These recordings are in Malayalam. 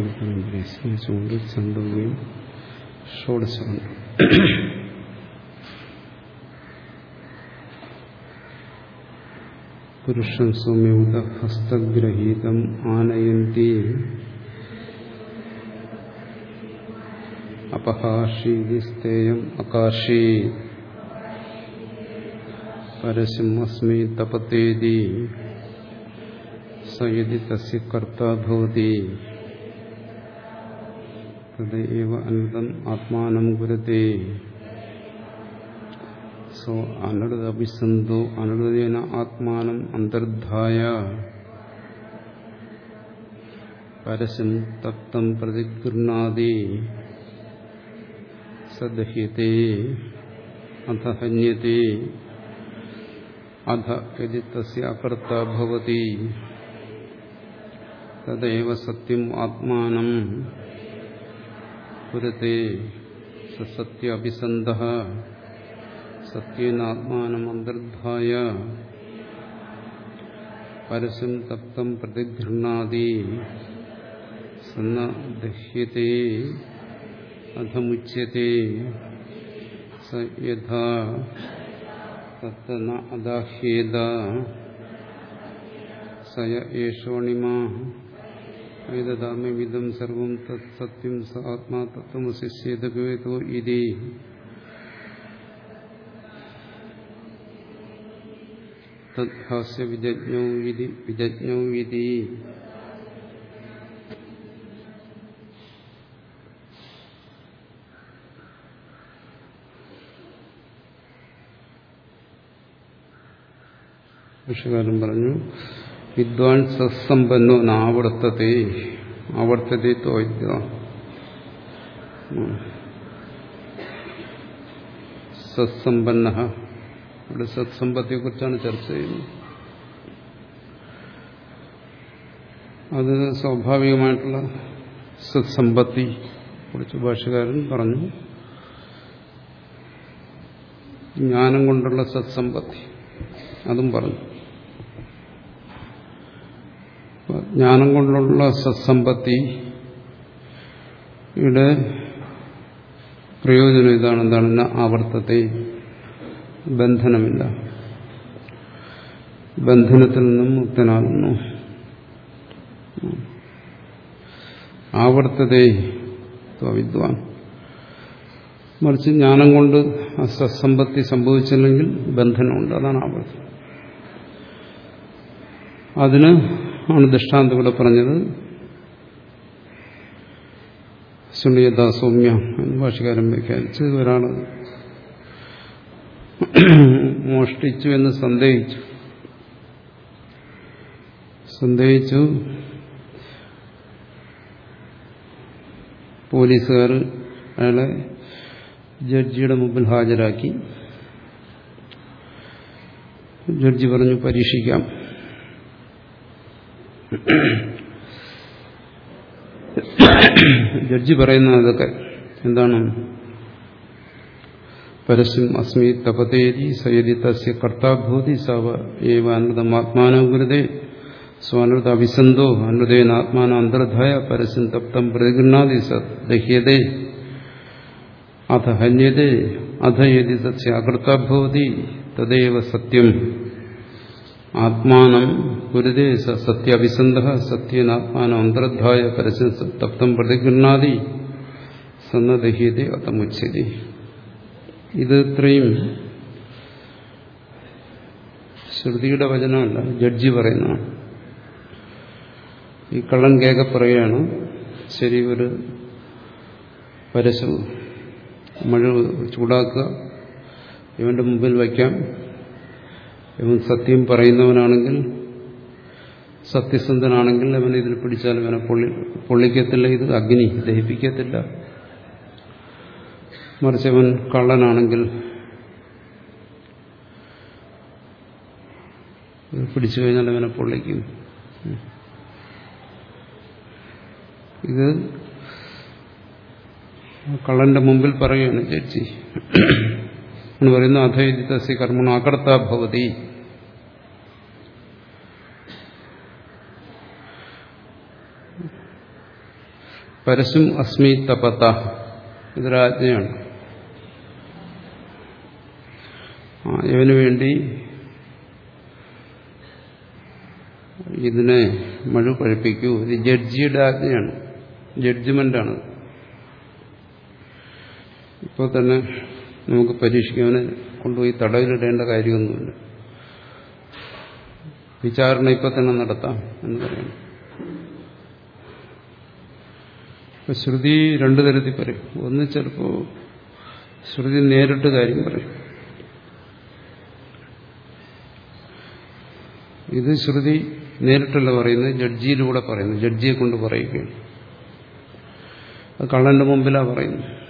പരമ്പരയെ സ്മരിച്ചുകൊണ്ട് ചന്ദ്രവും ഷോഡശമുണ്ട് പുരുഷം സൗമ്യൗത ഹസ്തഗ്രഹീതം ആനയന്തി അപഹാഷീതിസ്തേയം അകാശീ. പരസിംഹസ്മി തപതേതി സയതി തസ്യ കർത്താ ഭവതി. തദൈവ അനൃതം ആത്മാനം ഗുരത്തെ സോ അനൃതഭിസന്ധോ അനൃതേന ആത്മാനം അന്തർധായ. പരശം തപ്തം പ്രതിഗൃഹാതി സദഹ്യത്തെ അധ ഹന്യത്തെ അധ യതി തസ്യ അകർത്ത ഭവതി. തദൈവ സത്യം ആത്മാനം. പുരത്തെ സത്യ അഭിസന്ധ സത്യേനാത്മാനം അന്തർധായ പരശം തപ്തം പ്രതിഗൃഹാതി സന്ന ദഹ്യത്തെ അധമുച്യത്തെ സ യഥാ തത്തന അദാഹ്യേത സയ ഏഷോണിമാ ഏതദാമ്യവിധം സർവം തത് സത്യം സ ആത്മാ തത്വമശിഷ്യേതോ ഇതി തദ്ഹാസ്യ വിജജ്ഞൗ ഇതി വിജജ്ഞൗ ഇതി ഭാഷകാരൻ പറഞ്ഞു। വിദ്വാൻ സത്സമ്പന്നോ നാവർത്തത്തെ ആവർത്തത്തെ തോയ്യ സത്സമ്പന്ന. ഇവിടെ സത്സമ്പത്തിയെ കുറിച്ചാണ് ചർച്ച ചെയ്യുന്നത്. അത് സ്വാഭാവികമായിട്ടുള്ള സത്സമ്പത്തി കുറിച്ച് ഭാഷകാരൻ പറഞ്ഞു. ജ്ഞാനം കൊണ്ടുള്ള സത്സമ്പത്തി. അതും പറഞ്ഞു. ജ്ഞാനം കൊണ്ടുള്ള സത്സമ്പത്തി. യുടെ പ്രയോജനം ഇതാണ് എന്താണ് ആവർത്തത്തെ ബന്ധനമില്ല. ബന്ധനത്തിൽ നിന്നും മുക്തനാകുന്നു. ആവർത്തതേ വിദ്വാൻ മറിച്ച് ജ്ഞാനം കൊണ്ട് സത്സമ്പത്തി സംഭവിച്ചില്ലെങ്കിൽ ബന്ധനമുണ്ട്. അതാണ് ആവർത്തം അതിന് ആണ് ദൃഷ്ടാന്തം ഇവിടെ പറഞ്ഞത്. ശുണ്യത സൗമ്യ എന്ന് ഭാഷകാരൻ വ്യാഖ്യാനിച്ച് ഒരാൾ മോഷ്ടിച്ചു എന്ന് സന്ദേഹിച്ചു. സന്ദേഹിച്ചു. പോലീസുകാർ അയാളെ ജഡ്ജിയുടെ മുമ്പിൽ ഹാജരാക്കി. ജഡ്ജി പറഞ്ഞു പരീക്ഷിക്കാം. ജഡ്ജി പറയുന്ന അതൊക്കെ എന്താണ്? പരസ്യം അസ്മി തപതേരി സയതി തസ്യ കർത്താഭൂതി സവ ഏവ അനൃതമാത്മാനോ ഗുരുതേ സ്വാനൃത അഭിസന്ധോ അനൃതേനാത്മാന അന്തർധായ പരസ്യം തപ്തം പ്രതിഗൃഹാതി ദഹ്യതേ അഥ ഹന്യതേ അഥ യതി തസ്യ അകർത്താഭവതി തദേവ സത്യം. ആത്മാനം ഗുരുതേ സ സത്യനാത്മാനം അന്തർധായ പരസ്യം തപ്തം പ്രതിഗൃഹാതി സന്നദഹ്യതേ അതമുച്ചതി ഇത് ഇത്രയും ശ്രുതിയുടെ വചനമല്ല ജഡ്ജി പറയുന്നതാണ്. ഈ കള്ളൻ കേൾക്കെ പറയുകയാണ് ശരി ഒരു പരശു മഴ ചൂടാക്കുക ഇവന്റെ മുമ്പിൽ വയ്ക്കാം. ഇവൻ സത്യം പറയുന്നവനാണെങ്കിൽ സത്യസന്ധനാണെങ്കിൽ അവൻ ഇതിൽ പിടിച്ചാൽ ഇവനെ പൊള്ളി പൊള്ളിക്കത്തില്ല ഇത് അഗ്നി ദഹിപ്പിക്കത്തില്ല. മറിച്ച് അവൻ കള്ളനാണെങ്കിൽ പിടിച്ചു കഴിഞ്ഞാൽ അവനെ പൊള്ളിക്കും. ഇത് കള്ളന്റെ മുമ്പിൽ പറയുകയാണ് ജഡ്ജി. എന്ന് പറയുന്ന അധൈതിതസ്യ കർമ്മണ അകർത്താഭവതി പരസ്യം അസ്മി തപത. ഇതൊരാജ്ഞയാണ് ഇവന് വേണ്ടി ഇതിനെ മഴ പഴിപ്പിക്കൂ. ഇത് ജഡ്ജിയുടെ ആജ്ഞയാണ്. ജഡ്ജ്മെന്റാണ്. ഇപ്പോൾ തന്നെ നമുക്ക് പരീക്ഷിക്കാന് കൊണ്ടുപോയി തടവിലിടേണ്ട കാര്യമൊന്നുമില്ല. വിചാരണ ഇപ്പൊ തന്നെ നടത്താം എന്ന് പറയുന്നു ഇപ്പൊ ശ്രുതി രണ്ടു തരത്തിൽ പറയും. ഒന്ന് ചിലപ്പോ ശ്രുതി നേരിട്ട് കാര്യം പറയും. ഇത് ശ്രുതി നേരിട്ടല്ല പറയുന്നത് ജഡ്ജിയിലൂടെ പറയുന്നു ജഡ്ജിയെ കൊണ്ട് പറയുകയാണ്. അത് കള്ളന്റെ മുമ്പിലാണ് പറയുന്നു അപ്പൊ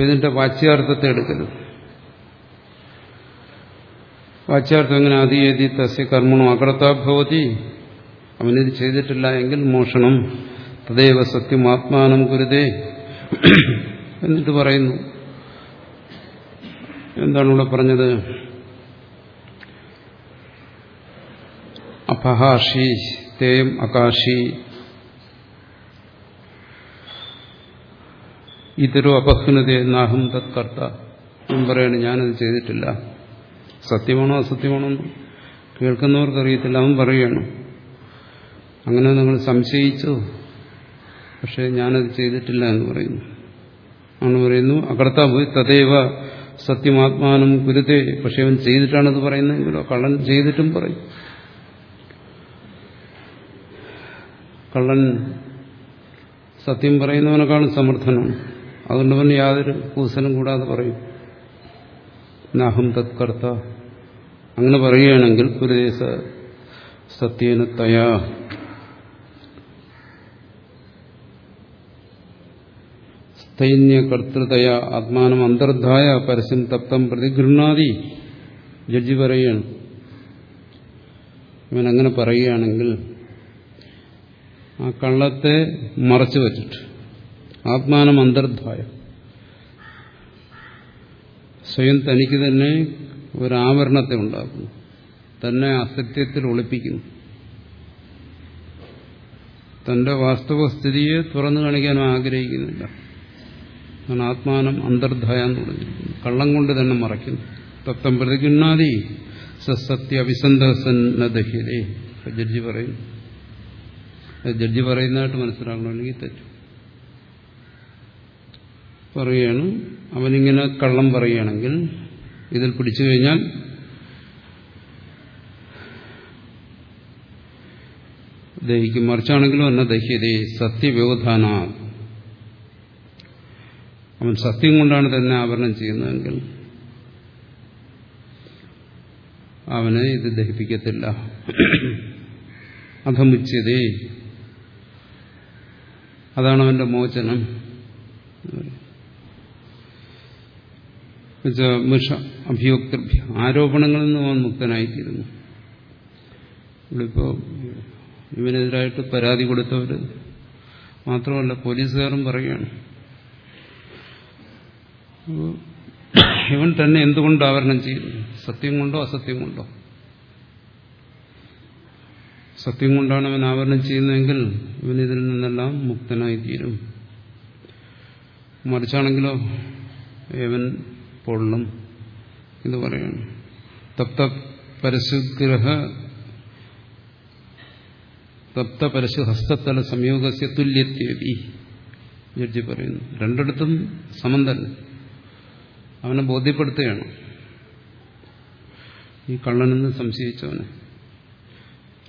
ഇതിന്റെ വാച്യാർത്ഥത്തെ എടുക്കരുത്. വാച്യാർത്ഥം എങ്ങനെ അതിയേതി തസ്യ കർമ്മണോ അകർത്താഭവതി അവനിത് ചെയ്തിട്ടില്ല എങ്കിൽ മോഷണം. തദൈവ സത്യം ആത്മാനം കുരുതേ. എന്നിട്ട് പറയുന്നു. എന്താണ് ഇവിടെ പറഞ്ഞത്? അപഹാഷി തേം അകാശി ഇതരോ അപഹ്നത നാഹം തത് കർത്ത പറയാണ് ഞാനത് ചെയ്തിട്ടില്ല. സത്യമാണോ അസത്യമാണോ കേൾക്കുന്നവർക്കറിയത്തില്ല അവൻ പറയുകയാണ് അങ്ങനെ നിങ്ങൾ സംശയിച്ചു? പക്ഷെ ഞാനത് ചെയ്തിട്ടില്ല എന്ന് പറയുന്നു. അങ്ങനെ പറയുന്നു അകർത്ത പോയി തദൈവ സത്യമാത്മാനം ഗുരുതേ പക്ഷെ അവൻ ചെയ്തിട്ടാണത് പറയുന്നതെങ്കിലോ കള്ളൻ ചെയ്തിട്ടും പറയും. കള്ളൻ സത്യം പറയുന്നവനെക്കാളും സമർത്ഥനാണ്. അതുകൊണ്ട് പിന്നെ യാതൊരു കൂസലും കൂടാതെ പറയും നാഹം തത്കർത്ത. അങ്ങനെ പറയുകയാണെങ്കിൽ പുരദേശ സത്യേന തയാ. സ്ഥൈന്യകർത്തൃതയ ആത്മാനം അന്തർധായ പരസ്യം തപ്തം പ്രതിഗൃഹാതി ജഡ്ജി പറയുകയാണ്. ഇവൻ അങ്ങനെ പറയുകയാണെങ്കിൽ ആ കള്ളത്തെ മറച്ചു വച്ചിട്ട് ആത്മാനം അന്തർധായ സ്വയം തനിക്ക് തന്നെ ഒരാവരണത്തെ ഉണ്ടാക്കുന്നു. തന്നെ അസത്യത്തിൽ ഒളിപ്പിക്കുന്നു. തന്റെ വാസ്തവസ്ഥിതിയെ തുറന്നു കാണിക്കാൻ ആഗ്രഹിക്കുന്നില്ല. ആത്മാനം അന്തർധായ എന്ന് പറഞ്ഞിരിക്കുന്നു കള്ളം കൊണ്ട് തന്നെ മറയ്ക്കുന്നു. തത്വം പ്രതിഗുണാതി സസത്യ അഭിസന്ധസന്നദഹ്യതേ ജഡ്ജി പറയും ജഡ്ജി പറയുന്നതായിട്ട് മനസ്സിലാക്കണം തെറ്റും. പറയുകയാണ്. അവനിങ്ങനെ കള്ളം പറയുകയാണെങ്കിൽ ഇതിൽ പിടിച്ചു കഴിഞ്ഞാൽ ദഹിക്കും. മറിച്ചാണെങ്കിലും എന്നെ ദഹ്യതേ സത്യവ്യവധാന. അവൻ സത്യം കൊണ്ടാണ് തന്നെ ആവരണം ചെയ്യുന്നതെങ്കിൽ അവന് ഇത് ദഹിപ്പിക്കത്തില്ല. അധമുച്ചതേ. അതാണ് അവന്റെ മോചനം. മിഷ അഭിയോക്തൃഭ്യ. ആരോപണങ്ങളിൽ നിന്ന് അവൻ മുക്തനായിത്തീരുന്നു. ഇവിടിപ്പോ ഇവനെതിരായിട്ട് പരാതി കൊടുത്തവര് മാത്രമല്ല പോലീസുകാരും പറയുകയാണ്. ഇവൻ തന്നെ എന്തുകൊണ്ട് ആവരണം ചെയ്യുന്നു സത്യം കൊണ്ടോ അസത്യം കൊണ്ടോ? സത്യം കൊണ്ടാണ് അവൻ ആവരണം ചെയ്യുന്നതെങ്കിൽ ഇവൻ ഇതിൽ നിന്നെല്ലാം മുക്തനായി തീരും മറിച്ചാണെങ്കിലോ ഇവൻ പൊള്ളും എന്ന് പറയുന്നു തപ്ത പരശുഗ്രഹ തപ്ത പരശു ഹസ്തത്തല സംയോഗസ്യ തുല്യത്യേവി ജഡ്ജി പറയുന്നു. രണ്ടിടത്തും സമം അവനെ ബോധ്യപ്പെടുത്തുകയാണ്. ഈ കള്ളനെന്ന് സംശയിച്ചവനെ.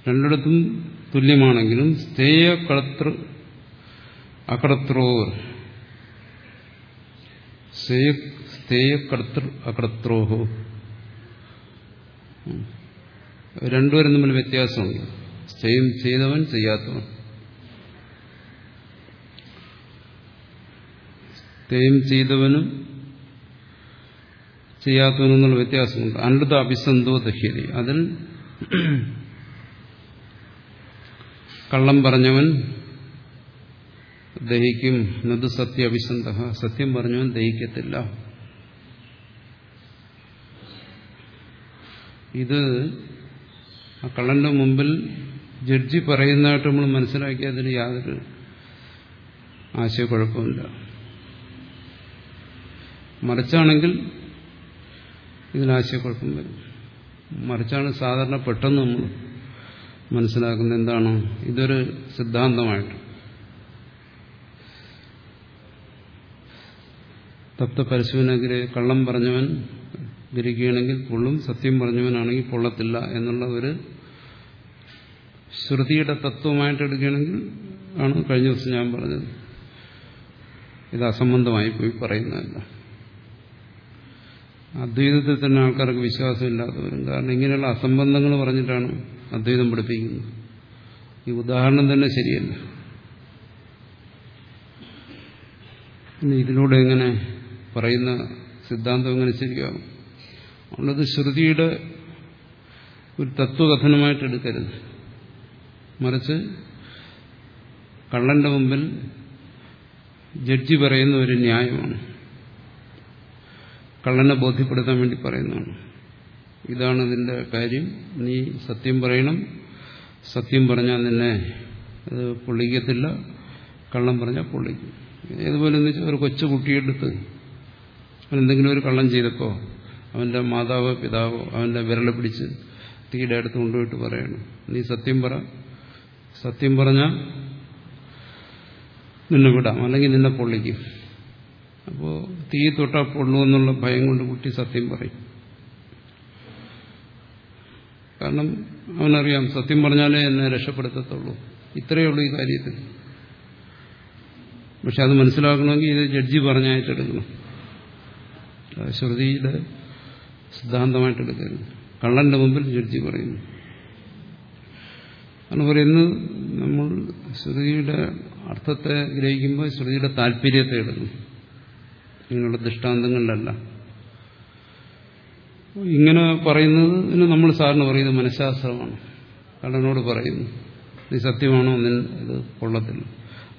രണ്ടിടത്തും തുല്യമാണെങ്കിലും സ്ഥേയ കളത്ര അകടത്രോർ സ്ഥേയ കർത്തൃ അകടത്രോഹോ രണ്ടുപേരും തമ്മിൽ വ്യത്യാസമുണ്ട്. സ്ഥേയം ചെയ്തവൻ ചെയ്യാത്തവൻ. സ്ഥേയം ചെയ്തവനും ചെയ്യാത്തവനെന്നുള്ള വ്യത്യാസമുണ്ട്. അനൃത അഭിസന്ധോ ദഹ്യതി. അതിൽ കള്ളം പറഞ്ഞവൻ ദഹിക്കും. എന്നത് സത്യ അഭിസന്ധ. സത്യം പറഞ്ഞവൻ ദഹിക്കത്തില്ല. ഇത് ആ കള്ളന്റെ മുമ്പിൽ ജഡ്ജി പറയുന്നതായിട്ട് നമ്മൾ മനസ്സിലാക്കി അതിന് യാതൊരു ആശയക്കുഴപ്പമില്ല. മറിച്ചാണെങ്കിൽ ഇതിനാശയക്കുഴപ്പം വരും. മറിച്ചാണ് സാധാരണ പെട്ടെന്ന് നമ്മൾ മനസ്സിലാക്കുന്നത് എന്താണ്? ഇതൊരു സിദ്ധാന്തമായിട്ട്. തപ്ത പരശുവിനെതിരെ കള്ളം പറഞ്ഞവൻ ഗ്രഹിക്കുകയാണെങ്കിൽ പൊള്ളും. സത്യം പറഞ്ഞവനാണെങ്കിൽ പൊള്ളത്തില്ല എന്നുള്ള ഒരു ശ്രുതിയുടെ തത്വമായിട്ട് എടുക്കുകയാണെങ്കിൽ ആണ് കഴിഞ്ഞ ദിവസം ഞാൻ പറഞ്ഞത്. ഇത് അസംബന്ധമായി പോയി പറയുന്നതല്ല. അദ്വൈതത്തിൽ തന്നെ ആൾക്കാർക്ക് വിശ്വാസമില്ലാത്തവരും. കാരണം ഇങ്ങനെയുള്ള അസംബന്ധങ്ങൾ പറഞ്ഞിട്ടാണ് അദ്വൈതം പഠിപ്പിക്കുന്നത്. ഈ ഉദാഹരണം തന്നെ ശരിയല്ല. ഇതിലൂടെ എങ്ങനെ പറയുന്ന സിദ്ധാന്തം എങ്ങനെ ശരിയാകും? അതുകൊണ്ടത് ശ്രുതിയുടെ ഒരു തത്വകഥനമായിട്ട് എടുക്കരുത്. മറിച്ച് കള്ളന്റെ മുമ്പിൽ ജഡ്ജി പറയുന്ന ഒരു ന്യായമാണ്. കള്ളനെ ബോധ്യപ്പെടുത്താൻ വേണ്ടി പറയുന്നതാണ്. ഇതാണ് ഇതിന്റെ കാര്യം. നീ സത്യം പറയണം. സത്യം പറഞ്ഞാൽ നിന്നെ അത് പൊള്ളിക്കത്തില്ല. കള്ളം പറഞ്ഞാൽ പൊള്ളിക്കും. ഏതുപോലെ എന്ന് വെച്ചാൽ ഒരു കൊച്ചു കുട്ടിയെടുത്ത് എന്തെങ്കിലും ഒരു കള്ളം ചെയ്തപ്പോ അവന്റെ മാതാവോ പിതാവോ അവന്റെ വിരൽ പിടിച്ച് തീയുടെ അടുത്ത് കൊണ്ടുപോയിട്ട് പറയണം നീ സത്യം പറ. സത്യം പറഞ്ഞാൽ നിന്നെ വിടാം. അല്ലെങ്കിൽ നിന്നെ പൊള്ളിക്കും. അപ്പോൾ തീ തൊട്ടാ പൊള്ളുമെന്നുള്ള ഭയം കൊണ്ട് കുട്ടി സത്യം പറയും. കാരണം അവനറിയാം സത്യം പറഞ്ഞാലേ എന്നെ രക്ഷപ്പെടുത്തത്തുള്ളൂ. ഇത്രയേ ഉള്ളൂ ഈ കാര്യത്തിൽ. പക്ഷെ അത് മനസ്സിലാക്കണമെങ്കിൽ ഇത് ജഡ്ജി പറഞ്ഞായിട്ടെടുക്കണം ശ്രുതിയുടെ സിദ്ധാന്തമായിട്ട് എടുക്കരുത്. കള്ളന്റെ മുമ്പിൽ ജഡ്ജി പറയുന്നു. അന്ന് പറയുന്നത് നമ്മൾ ശ്രുതിയുടെ അർത്ഥത്തെ ഗ്രഹിക്കുമ്പോൾ ശ്രുതിയുടെ താല്പര്യത്തെ എടുക്കും ഇങ്ങനെയുള്ള ദൃഷ്ടാന്തങ്ങളിലല്ല. ഇങ്ങനെ പറയുന്നതിന് നമ്മൾ സാറിന് പറയുന്നത് മനഃശാസ്ത്രമാണ്. കള്ളനോട് പറയുന്നു നീ സത്യമാണോ? നിൻ ഇത് കൊള്ളത്തില്ല.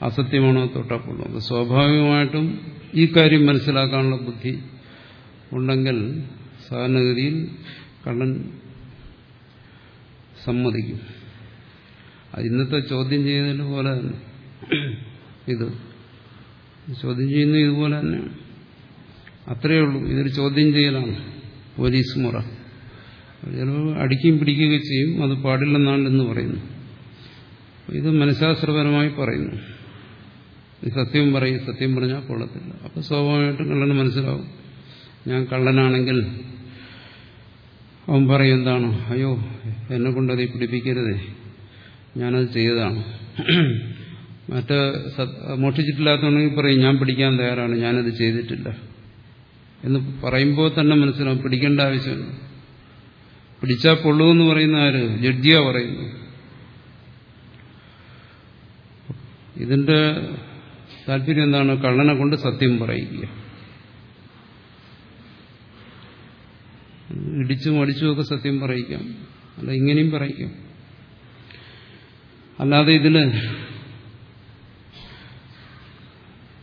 അസത്യമാണോ? തൊട്ടാ കൊള്ളും. സ്വാഭാവികമായിട്ടും ഈ കാര്യം മനസ്സിലാക്കാനുള്ള ബുദ്ധി ഉണ്ടെങ്കിൽ സാധാരണഗതിയിൽ കണ്ണൻ സമ്മതിക്കും. ഇന്നത്തെ ചോദ്യം ചെയ്യുന്നതിന് പോലെ തന്നെ. ഇത് ചോദ്യം ചെയ്യുന്നത് ഇതുപോലെ തന്നെയാണ് അത്രയേ ഉള്ളൂ. ഇതൊരു ചോദ്യം ചെയ്യലാണ് പോലീസ് മുറ ചിലപ്പോൾ അടിക്കുകയും പിടിക്കുകയും ചെയ്യും. അത് പാടില്ലെന്നാണ് എന്ന് പറയുന്നു. ഇത് മനഃശാസ്ത്രപരമായി പറയുന്നു. സത്യം പറയും. സത്യം പറഞ്ഞാൽ കൊള്ളത്തില്ല. അപ്പോൾ സ്വാഭാവികമായിട്ടും കള്ളന് മനസ്സിലാവും. ഞാൻ കള്ളനാണെങ്കിൽ അവൻ പറയും എന്താണ്? അയ്യോ എന്നെ കൊണ്ടത് പിടിപ്പിക്കരുതേ. ഞാനത് ചെയ്തതാണ്. മറ്റേ മോഷ്ടിച്ചിട്ടില്ലാത്തതുണ്ടെങ്കിൽ പറയും ഞാൻ പിടിക്കാൻ തയ്യാറാണ്. ഞാനത് ചെയ്തിട്ടില്ല. എന്ന് പറയുമ്പോൾ തന്നെ മനസ്സിലാവും പിടിക്കേണ്ട ആവശ്യമില്ല പിടിച്ചാൽ പൊള്ളൂ എന്ന് പറയുന്ന ആര്? ജഡ്ജിയാ പറയുന്നു ഇതിന്റെ താല്പര്യം എന്താണ്? കള്ളനെ കൊണ്ട് സത്യം പറയിക്കുക. ഇടിച്ചും അടിച്ചുമൊക്കെ സത്യം പറയിക്കാം. അല്ല ഇങ്ങനെയും പറയിക്കാം. അല്ലാതെ ഇതിൽ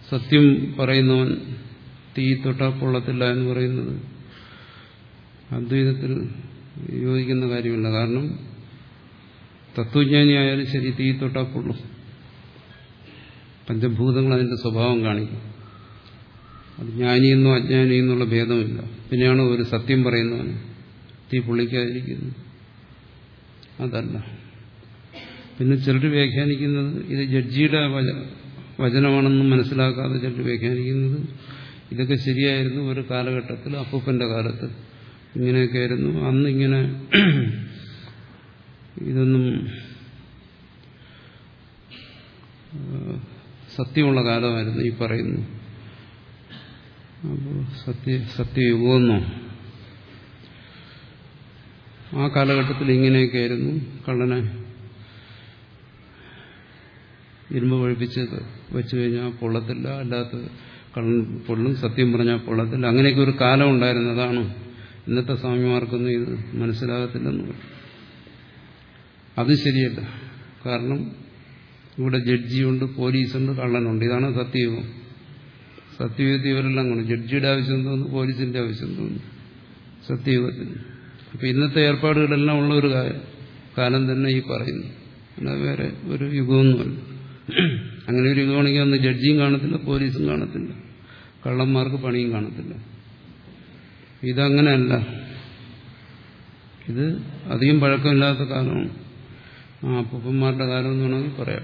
സത്യം പറയുന്നവൻ തീ തൊട്ടാ പൊള്ളത്തില്ല എന്ന് പറയുന്നത് അദ്വൈതത്തിൽ യോജിക്കുന്ന കാര്യമില്ല. കാരണം തത്വജ്ഞാനിയായാലും ശരി തീ തൊട്ടാ പൊള്ളും. പഞ്ചഭൂതങ്ങൾ അതിന്റെ സ്വഭാവം കാണിക്കും. അത് ജ്ഞാനിയെന്നോ അജ്ഞാനിയെന്നുള്ള ഭേദമില്ല. പിന്നെയാണ് ഒരു സത്യം പറയുന്നവൻ. തീ പൊള്ളിക്കാതിരിക്കുന്നു. അതല്ല. പിന്നെ ചിലർ വ്യാഖ്യാനിക്കുന്നത് ഇത് ജഡ്ജിയുടെ വചനമാണെന്ന് മനസ്സിലാക്കാതെ ചിലർ വ്യാഖ്യാനിക്കുന്നത് ഇതൊക്കെ ശരിയായിരുന്നു ഒരു കാലഘട്ടത്തിൽ അപ്പൂപ്പന്റെ കാലത്ത്. ഇങ്ങനെയൊക്കെ ആയിരുന്നു അന്ന് ഇങ്ങനെ ഇതൊന്നും സത്യമുള്ള കാലമായിരുന്നു ഈ പറയുന്നു സത്യ സത്യയുഗമെന്നോ? ആ കാലഘട്ടത്തിൽ ഇങ്ങനെയൊക്കെ ആയിരുന്നു കള്ളനെ ഇരുമ്പ് പഴിപ്പിച്ച് വെച്ചു കഴിഞ്ഞാൽ പൊള്ളത്തില്ല അല്ലാത്ത കള്ളൻ പൊള്ളും സത്യം പറഞ്ഞാൽ പൊള്ളത്തില്ല. അങ്ങനെയൊക്കെ ഒരു കാലം ഉണ്ടായിരുന്നതാണ് ഇന്നത്തെ സ്വാമിമാർക്കൊന്നും ഇത് മനസ്സിലാകത്തില്ലെന്ന് അത് ശരിയല്ല. കാരണം ഇവിടെ ജഡ്ജിയുണ്ട് പോലീസുണ്ട് കള്ളനുണ്ട്. ഇതാണ് സത്യയുഗം. സത്യയുഗത്തിൽ ഇവരെല്ലാം കൊണ്ട് ജഡ്ജിയുടെ ആവശ്യം തോന്നുന്നു പോലീസിന്റെ ആവശ്യം തോന്നുന്നു. സത്യയുഗത്തിന് അപ്പൊ ഇന്നത്തെ ഏർപ്പാടുകളെല്ലാം ഉള്ള ഒരു കാലം തന്നെ ഈ പറയുന്നു. അല്ലാതെ വേറെ ഒരു യുഗമൊന്നുമല്ല. അങ്ങനെ ഒരു യുഗമാണെങ്കിൽ അന്ന് ജഡ്ജിയും കാണത്തില്ല പോലീസും കാണത്തില്ല. കള്ളന്മാർക്ക് പണിയും കാണത്തില്ല. ഇതങ്ങനെയല്ല. ഇത് അധികം പഴക്കമില്ലാത്ത കാലമാണ്. ആ അപ്പൂപ്പന്മാരുടെ കാലം എന്ന് വേണമെങ്കിൽ പറയാം.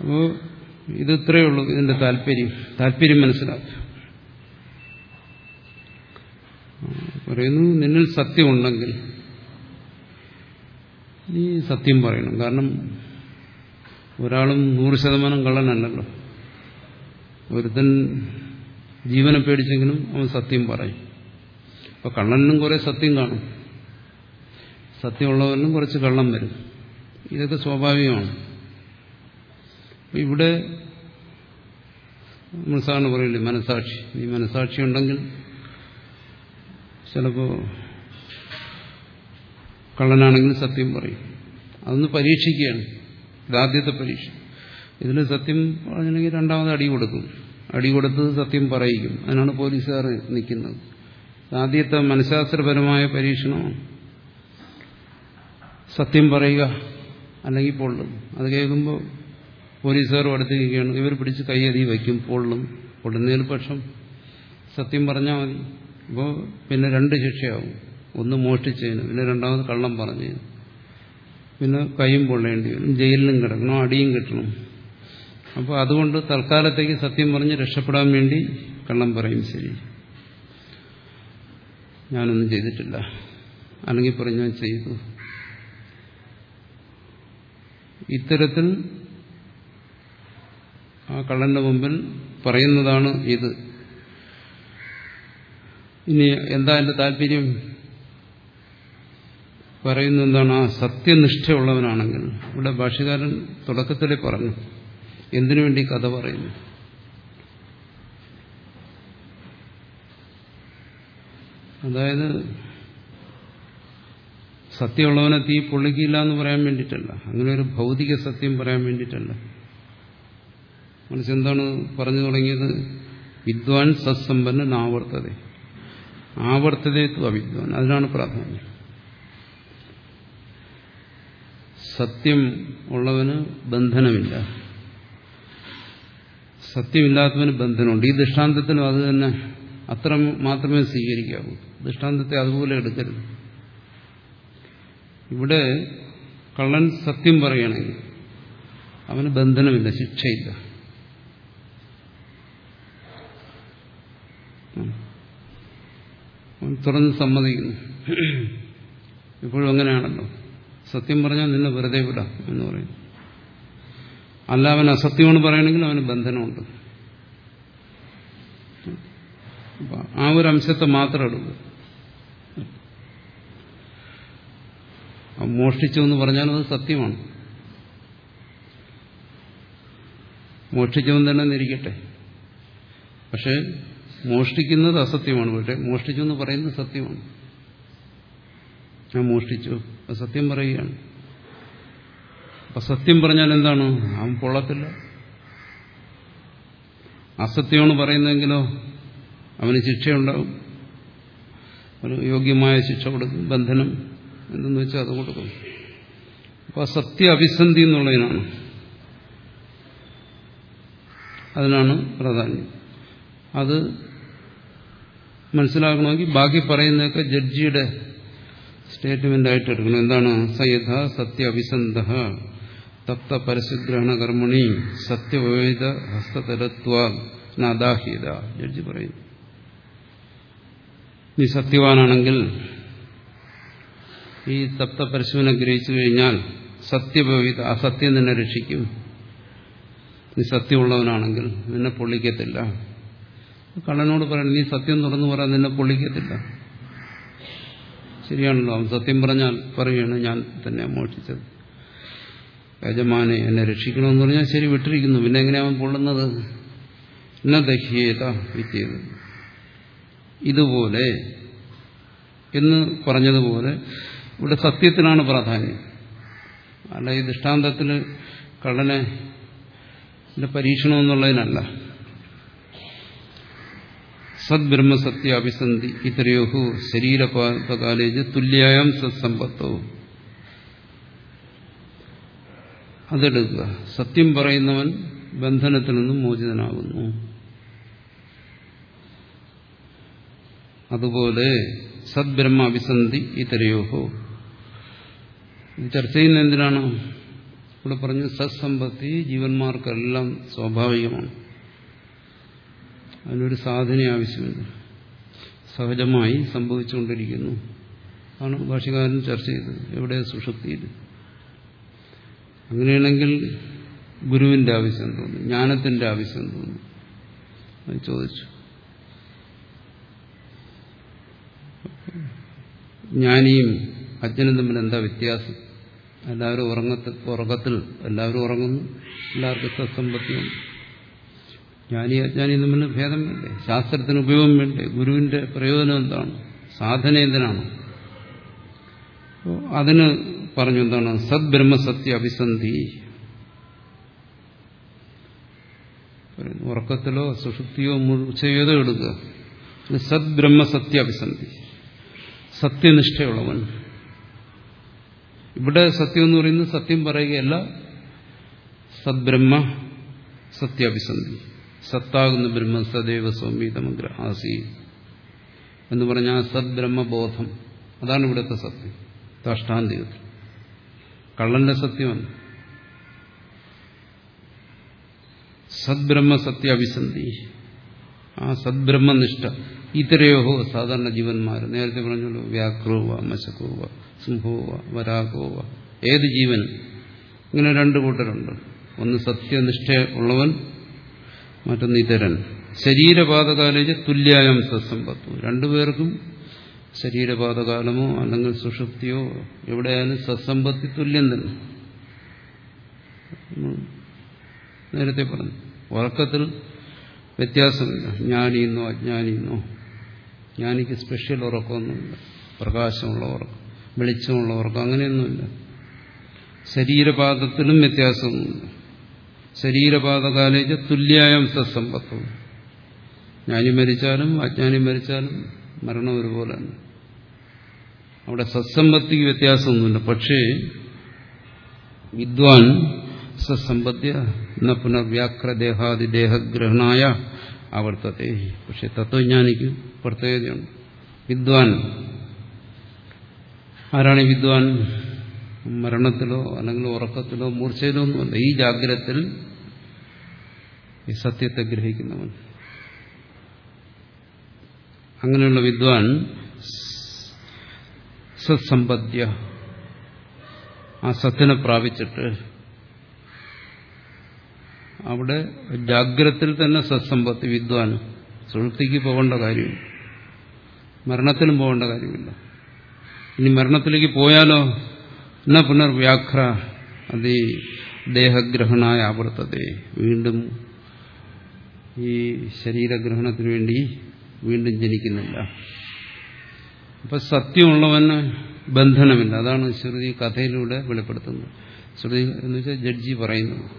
അപ്പോൾ ഇത് ഇത്രയേ ഉള്ളൂ ഇതിന്റെ താല്പര്യം. താല്പര്യം മനസ്സിലാക്കുക. പറയുന്നു നിന്നിൽ സത്യമുണ്ടെങ്കിൽ നീ സത്യം പറയണം. കാരണം ഒരാളും നൂറ് ശതമാനം കള്ളനല്ലല്ലോ. ഒരുത്തൻ ജീവനെ പേടിച്ചെങ്കിലും അവൻ സത്യം പറയും. അപ്പൊ കള്ളനും കുറെ സത്യം കാണും. സത്യമുള്ളവരിലും കുറച്ച് കള്ളം വരും. ഇതൊക്കെ സ്വാഭാവികമാണ്. ഇവിടെ മനസ്സാണ് പറയില്ലേ മനസാക്ഷി. ഈ മനസാക്ഷി ഉണ്ടെങ്കിൽ ചിലപ്പോ കള്ളനാണെങ്കിലും സത്യം പറയും. അതൊന്ന് പരീക്ഷിക്കുകയാണ്. ഇതാദ്യത്തെ പരീക്ഷ. ഇതിന് സത്യം പറഞ്ഞില്ലെങ്കിൽ രണ്ടാമത് അടി കൊടുക്കും. അടി കൊടുത്തത് സത്യം പറയിക്കും. അതിനാണ് പോലീസുകാർ നിൽക്കുന്നത്. ആദ്യത്തെ മനഃശാസ്ത്രപരമായ പരീക്ഷണമാണ് സത്യം പറയുക അല്ലെങ്കിൽ പൊള്ളും. അത് കേൾക്കുമ്പോൾ പോലീസുകാർ അടുത്ത് നിൽക്കുകയാണ് ഇവർ പിടിച്ച് കൈയതി വയ്ക്കും. പൊള്ളും പൊള്ളുന്നതിൽ പക്ഷം സത്യം പറഞ്ഞാൽ മതി. അപ്പോൾ പിന്നെ രണ്ട് ശിക്ഷയാവും. ഒന്ന് മോഷ്ടിച്ചതിന് പിന്നെ രണ്ടാമത് കള്ളം പറഞ്ഞതിന്. പിന്നെ കൈയും പൊള്ളേണ്ടി വരും. ജയിലിലും കിടക്കണം അടിയും കിട്ടണം. അപ്പോൾ അതുകൊണ്ട് തൽക്കാലത്തേക്ക് സത്യം പറഞ്ഞ് രക്ഷപ്പെടാൻ വേണ്ടി കള്ളം പറയും ശരി. ഞാനൊന്നും ചെയ്തിട്ടില്ല. അല്ലെങ്കിൽ പറഞ്ഞു ഞാൻ ചെയ്തു. ഇത്തരത്തിൽ ആ കള്ളന്റെ മുമ്പിൽ പറയുന്നതാണ് ഇത്. ഇനി എന്താ എന്റെ താല്പര്യം? പറയുന്ന എന്താണ്? ആ സത്യനിഷ്ഠയുള്ളവനാണെങ്കിൽ. ഇവിടെ ഭാഷകാരൻ തുടക്കത്തിലേ പറഞ്ഞു. എന്തിനു വേണ്ടി കഥ പറയുന്നു? അതായത് സത്യമുള്ളവനെ തീ പൊള്ളിക്കില്ല എന്ന് പറയാൻ വേണ്ടിയിട്ടല്ല. അങ്ങനെ ഒരു ഭൗതിക സത്യം പറയാൻ വേണ്ടിയിട്ടല്ല. മനസ്സെന്താണ് പറഞ്ഞു തുടങ്ങിയത്? വിദ്വാൻ സത്സമ്പന്നൻ ആവർത്തത. ആവർത്തതത്വ അവിദ്വാൻ. അതിനാണ് പ്രാധാന്യം. സത്യം ഉള്ളവന് ബന്ധനമില്ല. സത്യമില്ലാത്തവന് ബന്ധനമുണ്ട്. ഈ ദൃഷ്ടാന്തത്തിനും അത് തന്നെ അത്ര മാത്രമേ സ്വീകരിക്കാവൂ. ദൃഷ്ടാന്തത്തെ അതുപോലെ എടുക്കരുത്. ഇവിടെ കള്ളൻ സത്യം പറയുകയാണെങ്കിൽ അവന് ബന്ധനമില്ല ശിക്ഷയില്ല. തുറന്ന് സമ്മതിക്കുന്നു. ഇപ്പോഴും അങ്ങനെയാണല്ലോ. സത്യം പറഞ്ഞാൽ നിന്നെ വെറുതെ വിടാം എന്ന് പറയും അല്ല അവൻ അസത്യമാണ് പറയണമെങ്കിൽ അവന് ബന്ധനമുണ്ട്. ആ ഒരു അംശത്തെ മാത്രമേ എടുക്കും മോഷ്ടിച്ചു എന്ന് പറഞ്ഞാൽ അത് സത്യമാണ്. മോഷ്ടിച്ചവൻ തന്നെ നിരിക്കട്ടെ പക്ഷെ മോഷ്ടിക്കുന്നത് അസത്യമാണ്. പക്ഷെ മോഷ്ടിച്ചു എന്ന് പറയുന്നത് സത്യമാണ്. ഞാൻ മോഷ്ടിച്ചു. സത്യം പറയുകയാണ്. അപ്പൊ സത്യം പറഞ്ഞാൽ എന്താണ്? അവൻ പൊള്ളത്തില്ല. അസത്യമാണ് പറയുന്നതെങ്കിലോ അവന് ശിക്ഷയുണ്ടാവും. ഒരു യോഗ്യമായ ശിക്ഷ കൊടുക്കും ബന്ധനം എന്തെന്ന് വെച്ചാൽ അത് കൊടുക്കും. അപ്പൊ സത്യ അഭിസന്ധി എന്നുള്ളതിനാണ്. അതിനാണ് പ്രാധാന്യം. അത് മനസ്സിലാക്കണമെങ്കിൽ ബാക്കി പറയുന്നതൊക്കെ ജഡ്ജിയുടെ സ്റ്റേറ്റ്മെന്റ് ആയിട്ട് എടുക്കണം എന്താണ്? സയഥ സത്യ അഭിസന്ധ തപ്ത പരസ്യഗ്രഹണ കർമ്മണി സത്യവേദ ഹസ്തതരത്വ ജഡ്ജി പറയുന്നു. നീ സത്യവാനാണെങ്കിൽ ഈ തപ്ത പരശുവിനെ ഗ്രഹിച്ചു കഴിഞ്ഞാൽ സത്യഭവിത അസത്യം തന്നെ രക്ഷിക്കും. നീ സത്യമുള്ളവനാണെങ്കിൽ നിന്നെ പൊള്ളിക്കത്തില്ല. കള്ളനോട് പറയണം നീ സത്യം തുറന്നു പറയാൻ നിന്നെ പൊള്ളിക്കത്തില്ല. ശരിയാണല്ലോ. അവൻ സത്യം പറഞ്ഞാൽ പറയുകയാണ് ഞാൻ തന്നെ മോഷിച്ചത് യജമാനെ എന്നെ രക്ഷിക്കണമെന്ന് പറഞ്ഞാൽ ശരി വിട്ടിരിക്കുന്നു. പിന്നെ എങ്ങനെയാ അവൻ പൊള്ളുന്നത്? എന്നെ ദഹ്യേത ഇതുപോലെ എന്ന് പറഞ്ഞതുപോലെ ഇവിടെ സത്യത്തിനാണ് പ്രാധാന്യം. അല്ല ഈ ദൃഷ്ടാന്തത്തിൽ കള്ളനെ പരീക്ഷണം എന്നുള്ളതിനല്ല. സദ്ബ്രഹ്മസത്യ അഭിസന്ധി ഇത്രയോഹു ശരീരപാതകാലേജ് തുല്യായം സത്സമ്പത്തവും അതെടുക്കുക. സത്യം പറയുന്നവൻ ബന്ധനത്തിൽ നിന്നും മോചിതനാകുന്നു. അതുപോലെ സദ്ബ്രഹ്മ അഭിസന്ധി ഇതരയോഹോ ചർച്ച ചെയ്യുന്ന എന്തിനാണ്? ഇവിടെ പറഞ്ഞു സത്സമ്പത്തി ജീവന്മാർക്കെല്ലാം സ്വാഭാവികമാണ്. അതിനൊരു സാധന ആവശ്യമില്ല. സഹജമായി സംഭവിച്ചുകൊണ്ടിരിക്കുന്നു. ആണ് ഭാഷകാരൻ ചർച്ച ചെയ്തത്. എവിടെ സുഷുപ്തിയിൽ അങ്ങനെയാണെങ്കിൽ ഗുരുവിന്റെ ആവശ്യം തോന്നുന്നു ജ്ഞാനത്തിന്റെ ആവശ്യം തോന്നുന്നു ചോദിച്ചു. ജ്ഞാനിയും അജ്ഞനും തമ്മിൽ എന്താ വ്യത്യാസം? എല്ലാവരും ഉറങ്ങത്തിൽ ഉറക്കത്തിൽ എല്ലാവരും ഉറങ്ങുന്നു. എല്ലാവർക്കും സത്സമ്പത്തിയുണ്ട് ജ്ഞാനി അജ്ഞാനി തമ്മിൽ ഭേദം വേണ്ടേ? ശാസ്ത്രത്തിന് ഉപയോഗം വേണ്ടേ? ഗുരുവിന്റെ പ്രയോജനം എന്താണ്? സാധന എന്തിനാണ്? അതിന് പറഞ്ഞു എന്താണ്? സദ്ബ്രഹ്മസത്യ അഭിസന്ധി. ഉറക്കത്തിലോ സുഷുപ്തിയോ മുഴുച്ചയോ എടുക്കുക. സദ്ബ്രഹ്മസത്യ അഭിസന്ധി. സത്യനിഷ്ഠയുള്ളവൻ. ഇവിടെ സത്യം എന്ന് പറയുന്നത് സത്യം പറയുകയല്ല സദ്ബ്രഹ്മ സത്യാഭിസന്ധി സത്താകുന്ന ബ്രഹ്മ സദൈവ സൗമീതമഗ്ര ആസി എന്ന് പറഞ്ഞാൽ സദ്ബ്രഹ്മബോധം അതാണ് ഇവിടുത്തെ സത്യം. ദാഷ്ടാന്തികത്തിൽ കള്ളന്റെ സത്യമല്ല. സദ്ബ്രഹ്മ സത്യാഭിസന്ധി. ആ സദ്ബ്രഹ്മനിഷ്ഠ. ഇത്രയോഹോ സാധാരണ ജീവന്മാർ നേരത്തെ പറഞ്ഞല്ലോ വ്യാക്രോവ മശക്കോവ സിംഹോവ വരാഗോവ ഏത് ജീവൻ? ഇങ്ങനെ രണ്ടു കൂട്ടരുണ്ട്. ഒന്ന് സത്യനിഷ്ഠ ഉള്ളവൻ മറ്റൊന്ന് ഇതരൻ. ശരീരപാതകാലേജ് തുല്യായം സത്സമ്പത്തു രണ്ടുപേർക്കും ശരീരപാതകാലമോ അല്ലെങ്കിൽ സുഷുപ്തിയോ എവിടെയായാലും സത്സമ്പത്തി തുല്യം തന്നെ. നേരത്തെ പറഞ്ഞു. ഉറക്കത്തിൽ വ്യത്യാസമില്ല. ജ്ഞാനിയെന്നോ അജ്ഞാനിയെന്നോ. ജ്ഞാനിക്ക് സ്പെഷ്യൽ ഉറക്കമൊന്നുമില്ല. പ്രകാശമുള്ള ഉറക്കം വെളിച്ചമുള്ള ഉറക്കം അങ്ങനെയൊന്നുമില്ല. ശരീരപാദത്തിലും വ്യത്യാസമൊന്നുമില്ല. ശരീരപാതകാലേജ് തുല്യായം സത്സമ്പത്വം ജ്ഞാനി മരിച്ചാലും അജ്ഞാനി മരിച്ചാലും മരണം ഒരുപോലെ തന്നെ അവിടെ സത്സമ്പത്തിക്ക് വ്യത്യാസമൊന്നുമില്ല. പക്ഷേ വിദ്വാൻ സത്സമ്പദ്യ എന്ന പുനർവ്യാക്രദേഹാദി ദേഹഗ്രഹണായ ആവർത്തത്തെ. പക്ഷെ തത്വജ്ഞാനിക്ക് പ്രത്യേകതയുണ്ട്. വിദ്വാൻ. ആരാണ് വിദ്വാൻ? മരണത്തിലോ അല്ലെങ്കിൽ ഉറക്കത്തിലോ മൂർച്ചയിലോ ഒന്നുമല്ല ഈ ജാഗ്രത്തിൽ ഈ സത്യത്തെ ഗ്രഹിക്കുന്നവൻ. അങ്ങനെയുള്ള വിദ്വാൻ സത്സമ്പദ്യ ആ സത്തിനെ പ്രാപിച്ചിട്ട് അവിടെ ജാഗ്രത്തിൽ തന്നെ സത്സമ്പത്തി വിദ്വാൻ സുഹൃത്തിക്ക് പോകേണ്ട കാര്യമില്ല. മരണത്തിനും പോകേണ്ട കാര്യമില്ല. ഇനി മരണത്തിലേക്ക് പോയാലോ? എന്ന പുനർവ്യാഘ്ര. അത് ദേഹഗ്രഹണായ ആവർത്തത്തെ വീണ്ടും ഈ ശരീരഗ്രഹണത്തിന് വേണ്ടി വീണ്ടും ജനിക്കുന്നില്ല. അപ്പൊ സത്യമുള്ളവന് ബന്ധനമില്ല. അതാണ് ശ്രുതി കഥയിലൂടെ വെളിപ്പെടുത്തുന്നത്. ശ്രുതി എന്ന് വെച്ചാൽ ജഡ്ജി പറയുന്നു.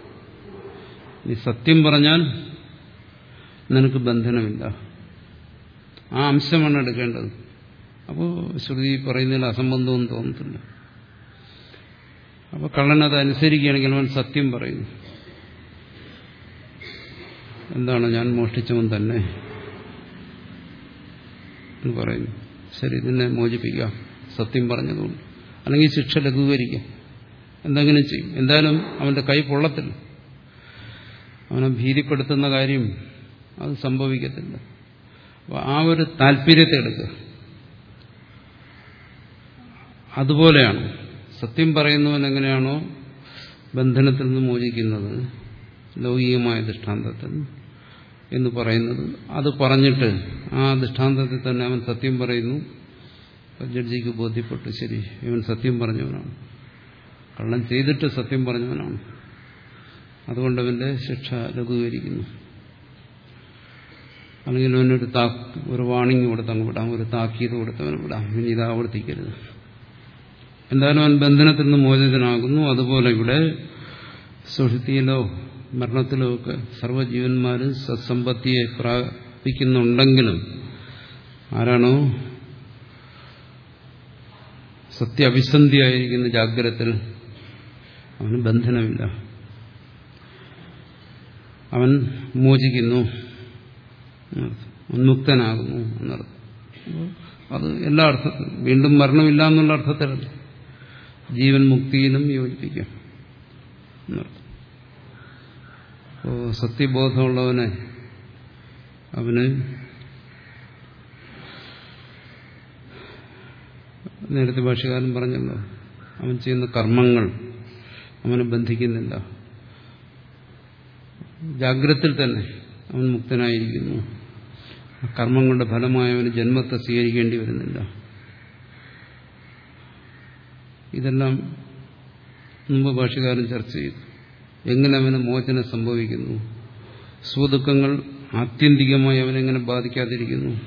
നീ സത്യം പറഞ്ഞാൽ നിനക്ക് ബന്ധനമില്ല. ആ അംശമാണ് എടുക്കേണ്ടത്. അപ്പോൾ ശ്രുതി പറയുന്നതിൽ അസംബന്ധവും തോന്നത്തില്ല. അപ്പോൾ കള്ളൻ അത് അനുസരിക്കുകയാണെങ്കിൽ അവൻ സത്യം പറയുന്നു. എന്താണ് ഞാൻ മോഷ്ടിച്ചവൻ തന്നെ എന്ന് പറയുന്നു. ശരി ഇതിനെ മോചിപ്പിക്കാം. സത്യം പറഞ്ഞതുകൊണ്ട്. അല്ലെങ്കിൽ ശിക്ഷ ലഘൂകരിക്കാം. എന്തെങ്കിലും ചെയ്യും. എന്തായാലും അവന്റെ കൈ പൊള്ളത്തില്ല. അവനെ ഭീതിപ്പെടുത്തുന്ന കാര്യം അത് സംഭവിക്കത്തില്ല. അപ്പോൾ ആ ഒരു താല്പര്യത്തെ എടുക്കുക. അതുപോലെയാണ് സത്യം പറയുന്നവൻ എങ്ങനെയാണോ ബന്ധനത്തിൽ നിന്ന് മോചിക്കുന്നത്? ലൗകികമായ ദൃഷ്ടാന്തത്തിൽ എന്ന് പറയുന്നത്. അത് പറഞ്ഞിട്ട് ആ ദൃഷ്ടാന്തത്തിൽ തന്നെ അവൻ സത്യം പറയുന്നു. ജഡ്ജിക്ക് ബോധ്യപ്പെട്ടു. ശരി ഇവൻ സത്യം പറഞ്ഞവനാണ്. കള്ളം ചെയ്തിട്ട് സത്യം പറഞ്ഞവനാണ്. അതുകൊണ്ട് അവന്റെ ശിക്ഷ ലഘൂകരിക്കുന്നു. അല്ലെങ്കിൽ അവനൊരു താ ഒരു വാണിംഗ് കൊടുത്തങ്ങ് വിടാം. ഒരു താക്കീത് കൊടുത്തവന് വിടാം. ഇനി ഇത് ആവർത്തിക്കരുത്. എന്തായാലും അവൻ ബന്ധനത്തിൽ നിന്ന് മോചിതനാകുന്നു. അതുപോലെ ഇവിടെ സുഷുതിയിലോ മരണത്തിലോ ഒക്കെ സർവജീവന്മാരും സത്സമ്പത്തിയെ പ്രാപിക്കുന്നുണ്ടെങ്കിലും ആരാണോ സത്യ അഭിസന്ധിയായിരിക്കുന്ന ജാഗ്രത്തിൽ അവന് ബന്ധനമില്ല. അവൻ മോചിക്കുന്നു. ഉന്മുക്തനാകുന്നു എന്നർത്ഥം. അത് എല്ലാ അർത്ഥത്തിലും വീണ്ടും മരണമില്ല എന്നുള്ള അർത്ഥത്തിലല്ല. ജീവൻ മുക്തിയിലും യോജിപ്പിക്കാം. അപ്പോ സത്യബോധമുള്ളവനെ അവന് നേരത്തെ ഭാഷകാരൻ പറഞ്ഞല്ലോ അവൻ ചെയ്യുന്ന കർമ്മങ്ങൾ അവനെ ബന്ധിക്കുന്നില്ല. ജാഗ്രത്തിൽ തന്നെ അവൻ മുക്തനായിരിക്കുന്നു. കർമ്മങ്ങളുടെ ഫലമായി അവന് ജന്മത്തെ സ്വീകരിക്കേണ്ടി വരുന്നില്ല. ഇതെല്ലാം മുമ്പ് ഭാഷകാരൻ ചർച്ച ചെയ്തു. എങ്ങനെ അവന് മോചനം സംഭവിക്കുന്നു? സുഖദുഃഖങ്ങൾ ആത്യന്തികമായി അവനെങ്ങനെ ബാധിക്കാതിരിക്കുന്നു?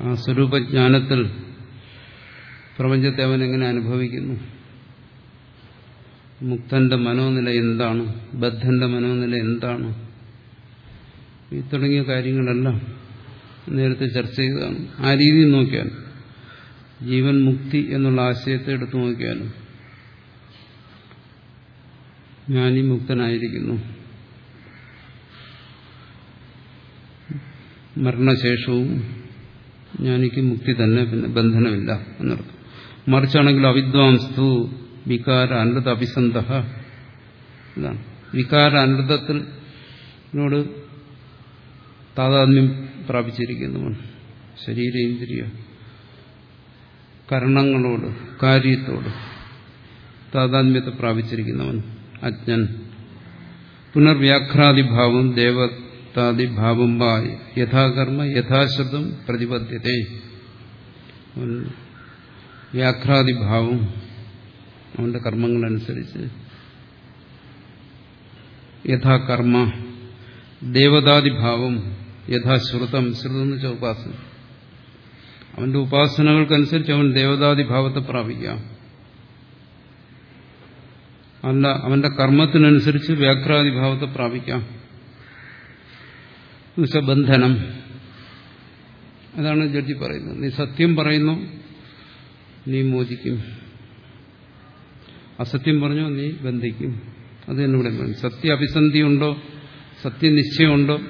ആ സ്വരൂപജ്ഞാനത്തിൽ പ്രപഞ്ചത്തെ അവൻ എങ്ങനെ അനുഭവിക്കുന്നു? മുക്തന്റെ മനോനില എന്താണ്? ബദ്ധന്റെ മനോനില എന്താണ്? ഈ തുടങ്ങിയ കാര്യങ്ങളെല്ലാം നേരത്തെ ചർച്ച ചെയ്തതാണ്. ആ രീതിയിൽ നോക്കിയാൽ ജീവൻ മുക്തി എന്നുള്ള ആശയത്തെ എടുത്തു നോക്കിയാലും ജ്ഞാനി മുക്തനായിരിക്കുന്നു. മരണശേഷവും ജ്ഞാനിക്ക് മുക്തി തന്നെ പിന്നെ ബന്ധനമില്ല എന്നർത്ഥം. മറിച്ചാണെങ്കിൽ അവിദ്വാംസ്തു വികാര അനൃത അഭിസന്ധ ഇതാണ് വികാര അനൃതത്തിനോട് താതാത്മ്യം പ്രാപിച്ചിരിക്കുന്നവൻ ശരീരേന്ദ്രിയ. കരണങ്ങളോട് കാര്യത്തോട് താതാത്മ്യത്തെ പ്രാപിച്ചിരിക്കുന്നവൻ അജ്ഞൻ. പുനർവ്യാഘ്രാദിഭാവം ദേവതാദിഭാവം വാ യഥാകർമ്മ യഥാശബ്ദം പ്രതിപദ്ധ്യത വ്യാഘ്രാദിഭാവം അവന്റെ കർമ്മങ്ങളനുസരിച്ച് യഥാകർമ്മ ദേവതാദിഭാവം യഥാശ്രുതം ശ്രുതം എന്ന് വെച്ചാൽ ഉപാസന. അവന്റെ ഉപാസനകൾക്കനുസരിച്ച് അവൻ ദേവതാദിഭാവത്തെ പ്രാപിക്കാം അല്ല അവന്റെ കർമ്മത്തിനനുസരിച്ച് വ്യാഘ്രാതിഭാവത്തെ പ്രാപിക്കാം ബന്ധനം അതാണ് ജഡ്ജി പറയുന്നത്. നീ സത്യം പറയുന്നു നീ മോചിക്കും. അസത്യം പറഞ്ഞു നീ ബന്ധിക്കും. അത് തന്നെ ഇവിടെ സത്യ അഭിസന്ധിയുണ്ടോ സത്യനിശ്ചയമുണ്ടോ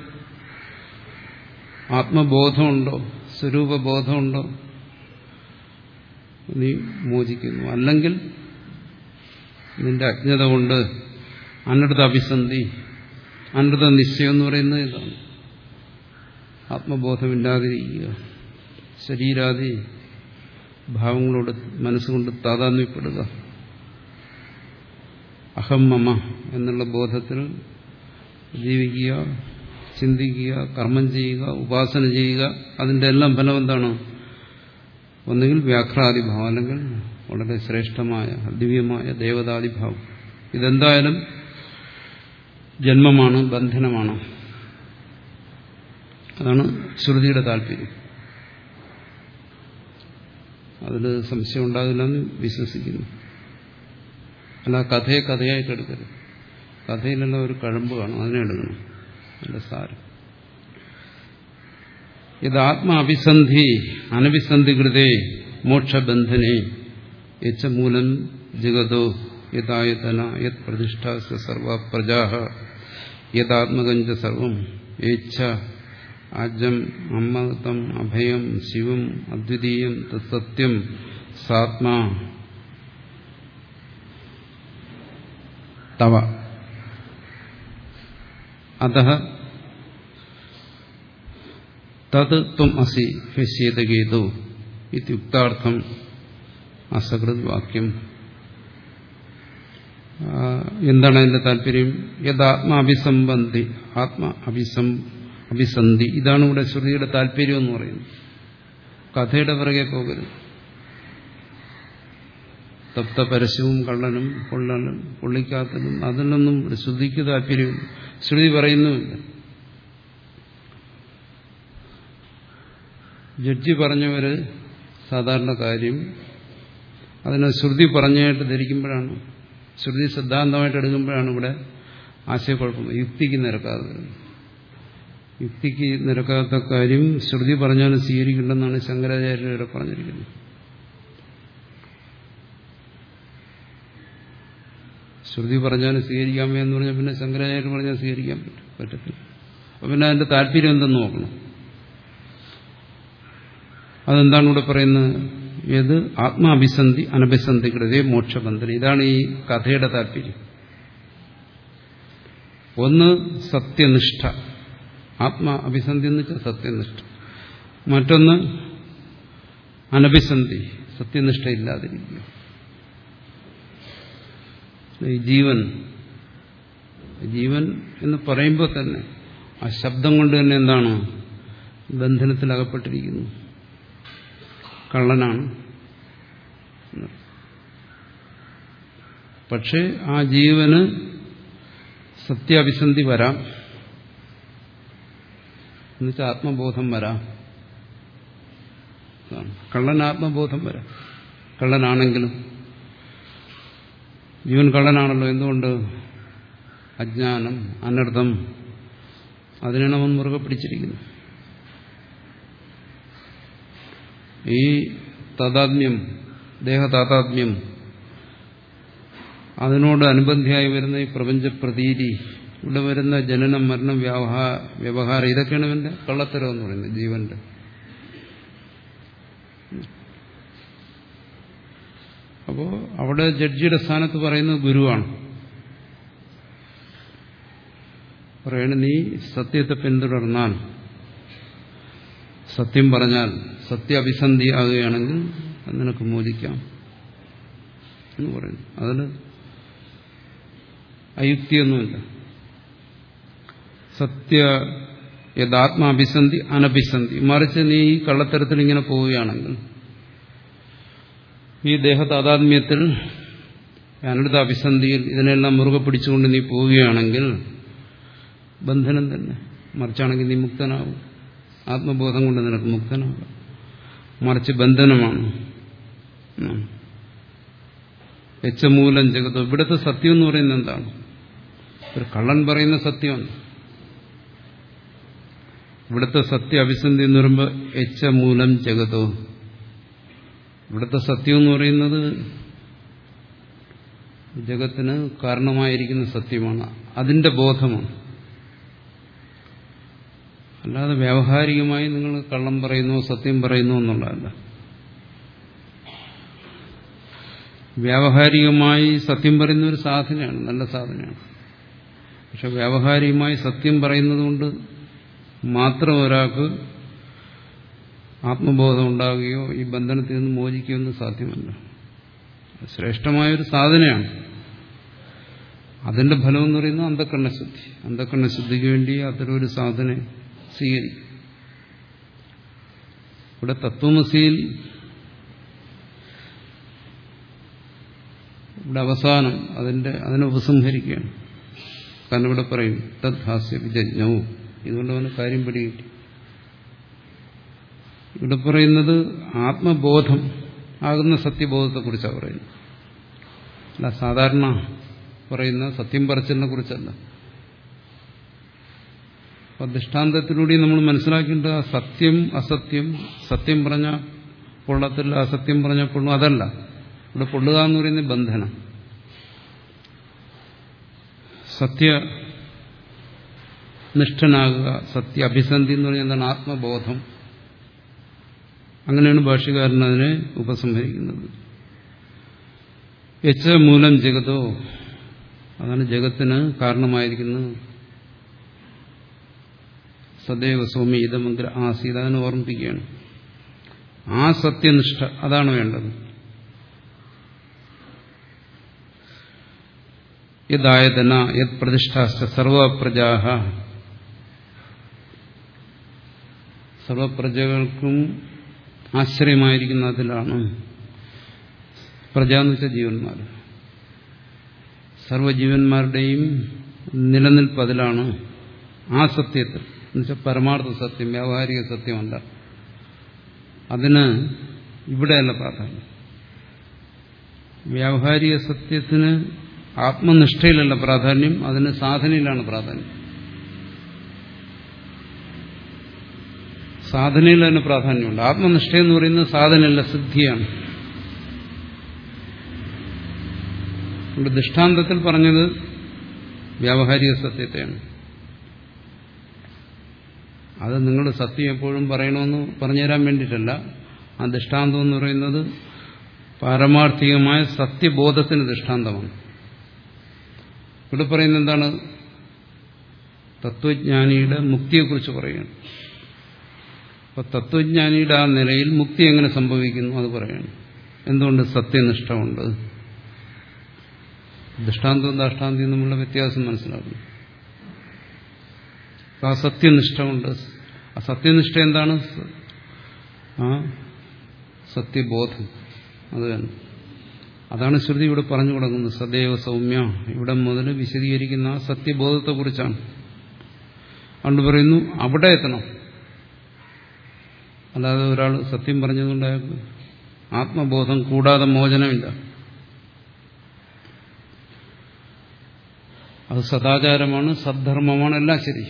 ആത്മബോധമുണ്ടോ സ്വരൂപബോധമുണ്ടോ? നീ മോചിക്കുന്നു. അല്ലെങ്കിൽ നിന്റെ അജ്ഞത കൊണ്ട് അനൃത അഭിസന്ധി അനൃത നിശ്ചയം എന്ന് പറയുന്നത് ഇതാണ്. ആത്മബോധമില്ലാതിരിക്കുക. ശരീരാദി ഭാവങ്ങളോട് മനസ്സുകൊണ്ട് താതാന്യപ്പെടുക അഹം മമ എന്നുള്ള ബോധത്തിൽ ജീവിക്കുക. ചിന്തിക്കുക കർമ്മം ചെയ്യുക ഉപാസന ചെയ്യുക അതിന്റെ എല്ലാം ഫലം എന്താണ്? ഒന്നുകിൽ വ്യാഘ്രാദിഭാവം അല്ലെങ്കിൽ വളരെ ശ്രേഷ്ഠമായ ദിവ്യമായ ദേവതാദിഭാവം ഇതെന്തായാലും ജന്മമാണ് ബന്ധനമാണ്. അതാണ് ശ്രുതിയുടെ താല്പര്യം. അതിൽ സംശയം ഉണ്ടാകില്ലെന്ന് വിശ്വസിക്കുന്നു. അല്ല കഥയെ കഥയായിട്ട് എടുക്കരുത്. കഥയിലുള്ള ഒരു കഴമ്പ് കാണും അതിനെ എടുക്കണം. അതിന്റെ സാരം ഇത് ആത്മാഭിസന്ധി അനഭിസന്ധികൃതേ മോക്ഷബന്ധനെ യച്ച മൂലം ജഗതോ യഥായതന യത് പ്രതിഷ്ഠ സർവ പ്രജാ യഥാത്മകഞ്ച സർവം യേച്ഛ ആജം അമ്മതം അഭയം ശിവം അദ്വിതീയം തത്സത്യം സാത്മാ തവ. അത തത് ത്വം അസി വാക്യം എന്താണ് അതിന്റെ താല്പര്യം? യഥാത്മാഭിസംബന്ധി ആത്മ അഭിസം അഭിസന്ധി. ഇതാണ് ഇവിടെ ശ്രുതിയുടെ താല്പര്യം എന്ന് പറയുന്നത്. കഥയുടെ പിറകെ പോകരുത്. തപ്ത പരസ്യവും കള്ളനും പൊള്ളനും പൊള്ളിക്കാത്തനും നിന്നും ശ്രുതിക്ക് താല്പര്യമില്ല. ശ്രുതി പറയുന്നുമില്ല. ജഡ്ജി പറഞ്ഞവര് സാധാരണ കാര്യം അതിനെ ശ്രുതി പറഞ്ഞായിട്ട് ധരിക്കുമ്പോഴാണ് ശ്രുതി സിദ്ധാന്തമായിട്ട് എടുക്കുമ്പോഴാണ് ഇവിടെ ആശയക്കുഴപ്പം. യുക്തിക്ക് നിരക്കാതെ. യുക്തിക്ക് നിരക്കാത്ത കാര്യം ശ്രുതി പറഞ്ഞാലും സ്വീകരിക്കില്ലെന്നാണ് ശങ്കരാചാര്യർ ഇവിടെ പറഞ്ഞിരിക്കുന്നത്. ശ്രുതി പറഞ്ഞാലും സ്വീകരിക്കാമേ എന്ന് പറഞ്ഞാൽ പിന്നെ ശങ്കരാചാര്യ പറഞ്ഞാൽ സ്വീകരിക്കാൻ പറ്റും. പറ്റത്തില്ല. അപ്പൊ പിന്നെ അതിന്റെ താല്പര്യം എന്തെന്ന് നോക്കണം. അതെന്താണ് ഇവിടെ പറയുന്നത്? ഏത്? ആത്മാഭിസന്ധി അനഭിസന്ധികൃതേ മോക്ഷബന്ധന. ഇതാണ് ഈ കഥയുടെ താല്പര്യം. ഒന്ന് സത്യനിഷ്ഠ. ആത്മാ അഭിസന്ധി എന്ന് വെച്ചാൽ സത്യനിഷ്ഠ. മറ്റൊന്ന് അനഭിസന്ധി. സത്യനിഷ്ഠ ഇല്ലാതിരിക്കുക. ഈ ജീവൻ ജീവൻ എന്ന് പറയുമ്പോൾ തന്നെ ആ ശബ്ദം കൊണ്ട് തന്നെ എന്താണ്? ബന്ധനത്തിലകപ്പെട്ടിരിക്കുന്നു. കള്ളനാണ്. പക്ഷെ ആ ജീവന് സത്യാഭിസന്ധി വരാം. എന്നുവെച്ചാൽ ആത്മബോധം വരാം. കള്ളൻ ആത്മബോധം വരാം. കള്ളനാണെങ്കിലും ജീവൻ കള്ളനാണല്ലോ എന്തുകൊണ്ട്? അജ്ഞാനം അനർത്ഥം അതിനാണ് അവൻ മുറുകെ പിടിച്ചിരിക്കുന്നത് ഈ താതാത്മ്യം ദേഹതാതാത്മ്യം അതിനോട് അനുബന്ധിയായി വരുന്ന ഈ പ്രപഞ്ച പ്രതീതി ഇവിടെ വരുന്ന ജനനം മരണം വ്യവഹാരം ഇതൊക്കെയാണ് ഇവന്റെ കള്ളത്തരം എന്ന് പറയുന്നത് ജീവന്റെ. അപ്പോ അവിടെ ജഡ്ജിയുടെ സ്ഥാനത്ത് പറയുന്നത് ഗുരുവാണ്. പറയണ നീ സത്യത്തെ പിന്തുടർന്നാൽ സത്യം പറഞ്ഞാൽ സത്യാഭിസന്ധി ആകുകയാണെങ്കിൽ നിനക്ക് മോചിക്കാം. എന്ന് പറയുന്നു. അതിന് അയുക്തിയൊന്നുമില്ല. സത്യ യഥാത്മാഭിസന്ധി അനഭിസന്ധി. മറിച്ച് നീ ഈ കള്ളത്തരത്തിൽ ഇങ്ങനെ പോവുകയാണെങ്കിൽ ഈ ദേഹതാതാത്മ്യത്തിൽ ഞാനെടുത്ത അഭിസന്ധിയിൽ ഇതിനെല്ലാം മുറുകെ പിടിച്ചുകൊണ്ട് നീ പോവുകയാണെങ്കിൽ ബന്ധനം തന്നെ. മറിച്ചാണെങ്കിൽ നീ മുക്തനാവും. ആത്മബോധം കൊണ്ട് നിനക്ക് മുക്തനാകാം. മറിച്ച് ബന്ധനമാണ്. എച്ചമൂലം ജഗത്തോ ഇവിടുത്തെ സത്യം എന്ന് പറയുന്നത് എന്താണ്? ഒരു കള്ളൻ പറയുന്ന സത്യമാണ്. ഇവിടുത്തെ സത്യ അഭിസന്ധി എന്ന് പറയുമ്പോൾ എച്ചമൂലം ജഗതോ. ഇവിടുത്തെ സത്യം എന്ന് പറയുന്നത് ജഗത്തിന് കാരണമായിരിക്കുന്ന സത്യമാണ്. അതിന്റെ ബോധമാണ്. അല്ലാതെ വ്യാവഹാരികമായി നിങ്ങൾ കള്ളം പറയുന്നു സത്യം പറയുന്നു എന്നുള്ളതല്ല. വ്യാവഹാരികമായി സത്യം പറയുന്ന ഒരു സാധനയാണ് നല്ല സാധനയാണ്. പക്ഷെ വ്യാവഹാരികമായി സത്യം പറയുന്നത് കൊണ്ട് മാത്രം ഒരാൾക്ക് ആത്മബോധം ഉണ്ടാവുകയോ ഈ ബന്ധനത്തിൽ നിന്ന് മോചിക്കുകയോ ഒന്നും സാധ്യമല്ല. ശ്രേഷ്ഠമായൊരു സാധനയാണ്. അതിന്റെ ഫലം എന്ന് പറയുന്നത് അന്ധക്കരണശുദ്ധി അന്ധക്കരണശുദ്ധിക്ക് വേണ്ടി അത്തരമൊരു സാധന സ്വീകരിക്കും. ഇവിടെ തത്വമസിയിൽ ഇവിടെ അവസാനം അതിന്റെ അതിനെ ഉപസംഹരിക്കുകയാണ്. കാരണം ഇവിടെ പറയും തദ്ഹാസ്യ വിജജ്ഞവും. ഇതുകൊണ്ട് അവന് കാര്യം പിടികിട്ടി. ഇവിടെ പറയുന്നത് ആത്മബോധം ആകുന്ന സത്യബോധത്തെക്കുറിച്ചാണ് പറയുന്നത്. അല്ല സാധാരണ പറയുന്ന സത്യം പറച്ചിലിനെ കുറിച്ചല്ല അപ്പൊ ദൃഷ്ടാന്തത്തിലൂടെ നമ്മൾ മനസ്സിലാക്കേണ്ടത് സത്യം അസത്യം സത്യം പറഞ്ഞ കൊള്ളത്തില്ല അസത്യം പറഞ്ഞ കൊള്ളും അതല്ല. ഇവിടെ പൊള്ളുക എന്ന് പറയുന്നത് ബന്ധനം. സത്യ നിഷ്ഠനാകുക സത്യ അഭിസന്ധി എന്ന് പറഞ്ഞാൽ എന്താണ്? ആത്മബോധം. അങ്ങനെയാണ് ഭാഷ്യകാരൻ അതിനെ ഉപസംഹരിക്കുന്നത്. എച്ച് മൂലം ജഗതോ അതാണ് ജഗത്തിന് കാരണമായിരിക്കുന്നത് സദൈവ സ്വാമി ഇതമഗ്ര ആസീത അതിനെ ഓർമ്മിപ്പിക്കുകയാണ്. ആ സത്യനിഷ്ഠ അതാണ് വേണ്ടത്. യദായതന യത് പ്രതിഷ്ഠാശ്ച സർവപ്രജാഹ. സർവപ്രജകൾക്കും ആശ്രയമായിരിക്കുന്ന അതിലാണ് ജീവന്മാർ. സർവജീവന്മാരുടെയും നിലനിൽപ്പ് അതിലാണ് ആ സത്യത്തിൽ. എന്നുവെച്ചാൽ പരമാർത്ഥ സത്യം വ്യാവഹാരിക സത്യമല്ല. അതിന് ഇവിടെയല്ല പ്രാധാന്യം. വ്യാവഹാരിക സത്യത്തിന് ആത്മനിഷ്ഠയിലല്ല പ്രാധാന്യം അതിന് സാധനയിലാണ് പ്രാധാന്യം. സാധനയിൽ അതിന് പ്രാധാന്യമുണ്ട്. ആത്മനിഷ്ഠ എന്ന് പറയുന്നത് സാധനയല്ല സിദ്ധിയാണ്. ഇവിടെ ദൃഷ്ടാന്തത്തിൽ പറഞ്ഞത് വ്യാവഹാരിക സത്യത്തെയാണ്. അത് നിങ്ങൾ സത്യം എപ്പോഴും പറയണമെന്ന് പറഞ്ഞുതരാൻ വേണ്ടിയിട്ടല്ല. ആ ദൃഷ്ടാന്തം എന്ന് പറയുന്നത് പാരമാർത്ഥികമായ സത്യബോധത്തിന് ദൃഷ്ടാന്തമാണ്. ഇവിടെ പറയുന്നത് എന്താണ്? തത്വജ്ഞാനിയുടെ മുക്തിയെക്കുറിച്ച് പറയുകയാണ്. അപ്പൊ തത്വജ്ഞാനിയുടെ ആ നിലയിൽ മുക്തി എങ്ങനെ സംഭവിക്കുന്നു അത് പറയണം. എന്തുകൊണ്ട് സത്യനിഷ്ഠമുണ്ട്? ദൃഷ്ടാന്തവും ദാഷ്ടാന്തിയും തമ്മിലുള്ള വ്യത്യാസം മനസ്സിലാക്കുന്നു ആ സത്യനിഷ്ഠമുണ്ട്. ആ സത്യനിഷ്ഠ എന്താണ്? ആ സത്യബോധം. അത് തന്നെ അതാണ് ശ്രുതി ഇവിടെ പറഞ്ഞു തുടങ്ങുന്നത്. സദൈവ സൗമ്യ. ഇവിടെ മുതൽ വിശദീകരിക്കുന്ന ആ സത്യബോധത്തെക്കുറിച്ചാണ്. അതുകൊണ്ട് പറയുന്നു അവിടെ എത്തണം. അല്ലാതെ ഒരാൾ സത്യം പറഞ്ഞതുകൊണ്ട് അയാൾക്ക് ആത്മബോധം കൂടാതെ മോചനമില്ല. അത് സദാചാരമാണ് സദ്ധർമ്മമാണ് എല്ലാം ശരി.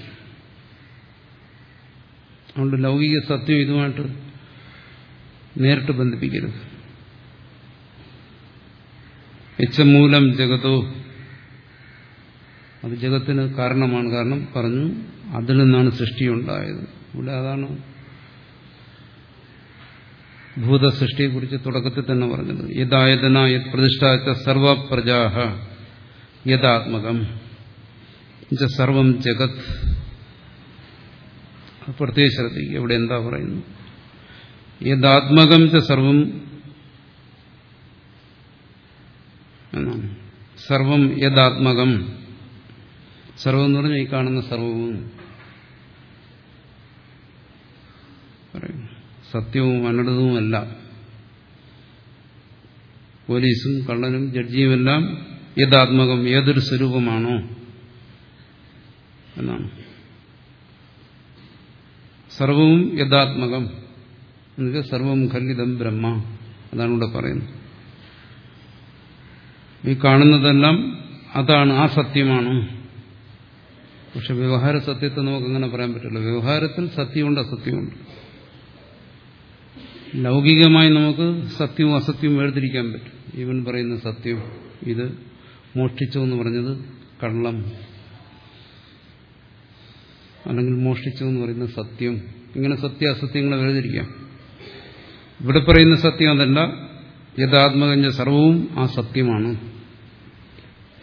അതുകൊണ്ട് ലൗകിക സത്യം ഇതുമായിട്ട് നേരിട്ട് ബന്ധിപ്പിക്കരുത്. എച്ചമൂലം ജഗതോ. അത് ജഗത്തിന് കാരണമാണ്. കാരണം പറഞ്ഞു അതിൽ നിന്നാണ് സൃഷ്ടിയുണ്ടായത് ഇവിടെ അതാണ് ഭൂതസൃഷ്ടിയെക്കുറിച്ച് തുടക്കത്തിൽ തന്നെ പറഞ്ഞത്. യഥായതന യത് പ്രതിഷ്ഠാച്ച സർവപ്രജാഹ യഥാത്മകം സർവം ജഗത്. പ്രത്യേക ശ്രദ്ധിക്കുക. ഇവിടെ എന്താ പറയുന്നു യഥാത്മകം ച സർവം എന്നാണ്. സർവം യഥാത്മകം സർവം എന്ന് പറഞ്ഞാൽ ഈ കാണുന്ന സർവവും. പറയും സത്യവും അനടതുമല്ല പോലീസും കള്ളനും ജഡ്ജിയുമെല്ലാം യഥാത്മകം ഏതൊരു സ്വരൂപമാണോ എന്നാണ്. സർവവും യഥാത്മകം. എന്നുവെച്ചാൽ സർവം ഖല്ലിതം ബ്രഹ്മ. അതാണ് ഇവിടെ പറയുന്നത്. ഈ കാണുന്നതെല്ലാം അതാണ് ആ സത്യമാണ്. പക്ഷെ വ്യവഹാര സത്യത്തെ നമുക്കങ്ങനെ പറയാൻ പറ്റില്ല. വ്യവഹാരത്തിൽ സത്യമുണ്ട് അസത്യമുണ്ട്. ലൗകികമായി നമുക്ക് സത്യവും അസത്യവും വേർതിരിക്കാൻ പറ്റും. ഇവൻ പറയുന്ന സത്യം ഇത് മോഷ്ടിച്ചു എന്ന് പറഞ്ഞത് കള്ളം. അല്ലെങ്കിൽ മോഷ്ടിച്ചു എന്ന് പറയുന്ന സത്യം. ഇങ്ങനെ സത്യ അസത്യങ്ങളെ വേർതിരിക്കാം. ഇവിടെ പറയുന്ന സത്യം അതല്ല യഥാത്മകഞ്ഞ സർവവും ആ സത്യമാണ്.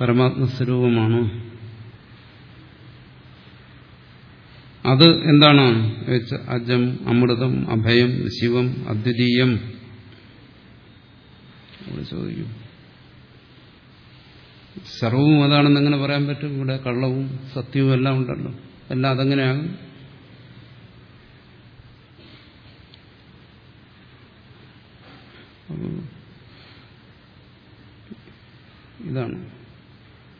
പരമാത്മസ്വരൂപമാണ്. അത് എന്താണ്? അജം അമൃതം അഭയം ശിവം അദ്വിതീയം. ചോദിക്കും. സർവവും അതാണെന്ന് എങ്ങനെ പറയാൻ പറ്റും? ഇവിടെ കള്ളവും സത്യവും എല്ലാം ഉണ്ടല്ലോ. എല്ലാം അതെങ്ങനെയാകും? ഇതാണ്.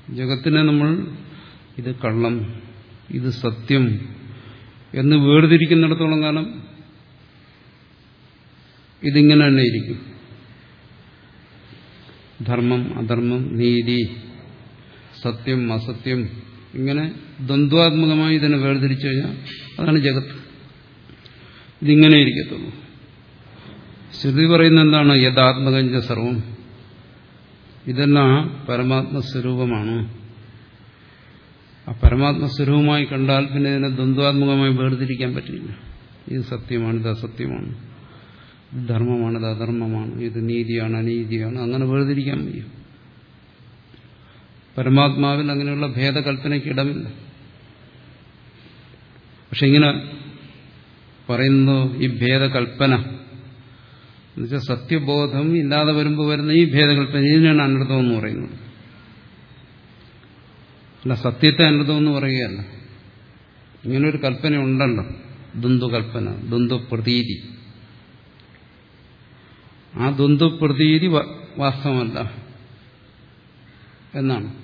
ജഗത്തിനെ നമ്മൾ ഇത് കള്ളം ഇത് സത്യം എന്ന് വേർതിരിക്കുന്നിടത്തോളം കാലം ഇതിങ്ങനെ തന്നെ ഇരിക്കും. ധർമ്മം അധർമ്മം നീതി സത്യം അസത്യം ഇങ്ങനെ ദ്വന്ദ്വാത്മകമായി ഇതിനെ വേർതിരിച്ചു കഴിഞ്ഞാൽ അതാണ് ജഗത്ത് ഇതിങ്ങനെ ഇരിക്കത്തുള്ളൂ. ശ്രുതി പറയുന്ന എന്താണ്? യഥാത്മകഞ്ച സർവം. ഇതെല്ലാം പരമാത്മസ്വരൂപമാണ്. ആ പരമാത്മസ്വരൂപമായി കണ്ടാൽ പിന്നെ ഇതിനെ ദ്വന്ദ്വാത്മകമായി വേർതിരിക്കാൻ പറ്റില്ല. ഇത് സത്യമാണ് ഇത് അസത്യമാണ്. ഇത് ധർമ്മമാണ് ഇത് അധർമ്മമാണ്. ഇത് നീതിയാണ് അനീതിയാണ്. അങ്ങനെ വേർതിരിക്കാൻ വയ്യ. പരമാത്മാവിൽ അങ്ങനെയുള്ള ഭേദകൽപ്പനയ്ക്ക് ഇടമില്ല. പക്ഷെ ഇങ്ങനെ പറയുന്നു ഈ ഭേദകൽപ്പന എന്നുവെച്ചാൽ സത്യബോധം ഇല്ലാതെ വരുമ്പോൾ വരുന്ന ഈ ഭേദകൽപ്പന ഇതിനാണ് അനർത്ഥം എന്ന് പറയുന്നത്. അല്ല സത്യത്തെ അനുദം എന്ന് പറയുകയല്ല. ഇങ്ങനൊരു കൽപ്പന ഉണ്ടല്ലോ. ദ്വന്ദ്വ കൽപ്പന ദ്വന്ദ്വ പ്രതീതി ആ ദ്വന്ദ്വ പ്രതീതി വാസ്തവമല്ല. എന്നാണ്.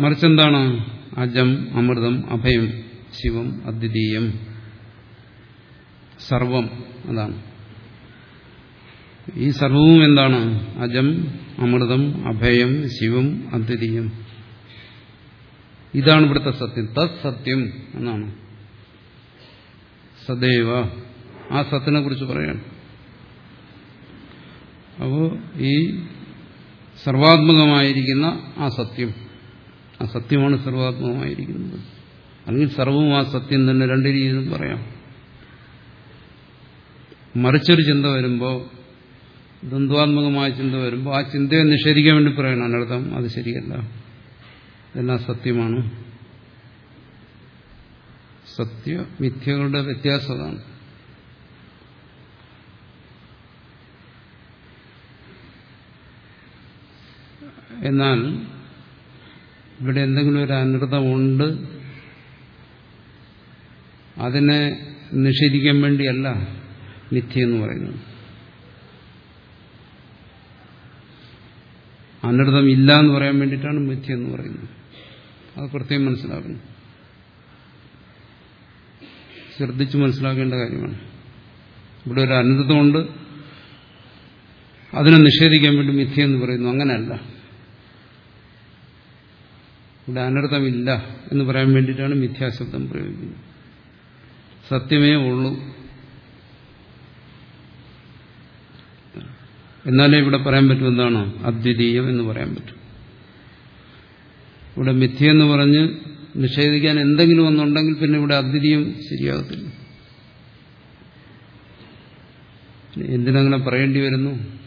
മറിച്ചെന്താണ്? അജം അമൃതം അഭയം ശിവം അദ്വിതീയം. സർവം അതാണ്. ഈ സർവവും എന്താണ്? അജം അമൃതം അഭയം ശിവം അദ്വിതീയം. ഇതാണ് ഇവിടുത്തെ സത്യം. തത് സത്യം എന്നാണ്. സദൈവ. ആ സത്തിനെ കുറിച്ച് പറയാണ് അപ്പോ ഈ സർവാത്മകമായിരിക്കുന്ന ആ സത്യം. ആ സത്യമാണ് സർവാത്മകമായിരിക്കുന്നത്. അല്ലെങ്കിൽ സർവവും ആ സത്യം തന്നെ രണ്ട് രീതിയിലും പറയാം. മറിച്ചൊരു ചിന്ത വരുമ്പോൾ ദ്വന്ദ്വാത്മകമായ ചിന്ത വരുമ്പോൾ ആ ചിന്തയെ നിഷേധിക്കാൻ വേണ്ടി പറയണം. അനർത്ഥം അത് ശരിയല്ല. ഇതെല്ലാം സത്യമാണ്. സത്യ മിഥ്യകളുടെ വ്യത്യാസമാണ് എന്നാൽ ഇവിടെ എന്തെങ്കിലും ഒരു അനർത്ഥമുണ്ട്. അതിനെ നിഷേധിക്കാൻ വേണ്ടിയല്ല മിഥ്യ എന്ന് പറയുന്നത്. അനർത്ഥം ഇല്ല എന്ന് പറയാൻ വേണ്ടിയിട്ടാണ് മിഥ്യ എന്ന് പറയുന്നത്. അത് പ്രത്യേകം മനസ്സിലാക്കുന്നു. ശ്രദ്ധിച്ച് മനസ്സിലാക്കേണ്ട കാര്യമാണ്. ഇവിടെ ഒരു അനന്തമുണ്ട് അതിനെ നിഷേധിക്കാൻ വേണ്ടി മിഥ്യ എന്ന് പറയുന്നു. അങ്ങനെയല്ല. ഇവിടെ അനർത്ഥമില്ല എന്ന് പറയാൻ വേണ്ടിയിട്ടാണ് മിഥ്യാശബ്ദം പ്രയോഗിക്കുന്നത്. സത്യമേ ഉള്ളൂ. എന്നാലേ ഇവിടെ പറയാൻ പറ്റും എന്താണ്? അദ്വിതീയം എന്ന് പറയാൻ പറ്റും. ഇവിടെ മിഥ്യ എന്ന് പറഞ്ഞ് നിഷേധിക്കാൻ എന്തെങ്കിലും ഒന്നുണ്ടെങ്കിൽ പിന്നെ ഇവിടെ അദ്വിതീയം ശരിയാകത്തില്ല. എന്തിനങ്ങനെ പറയേണ്ടി വരുന്നു?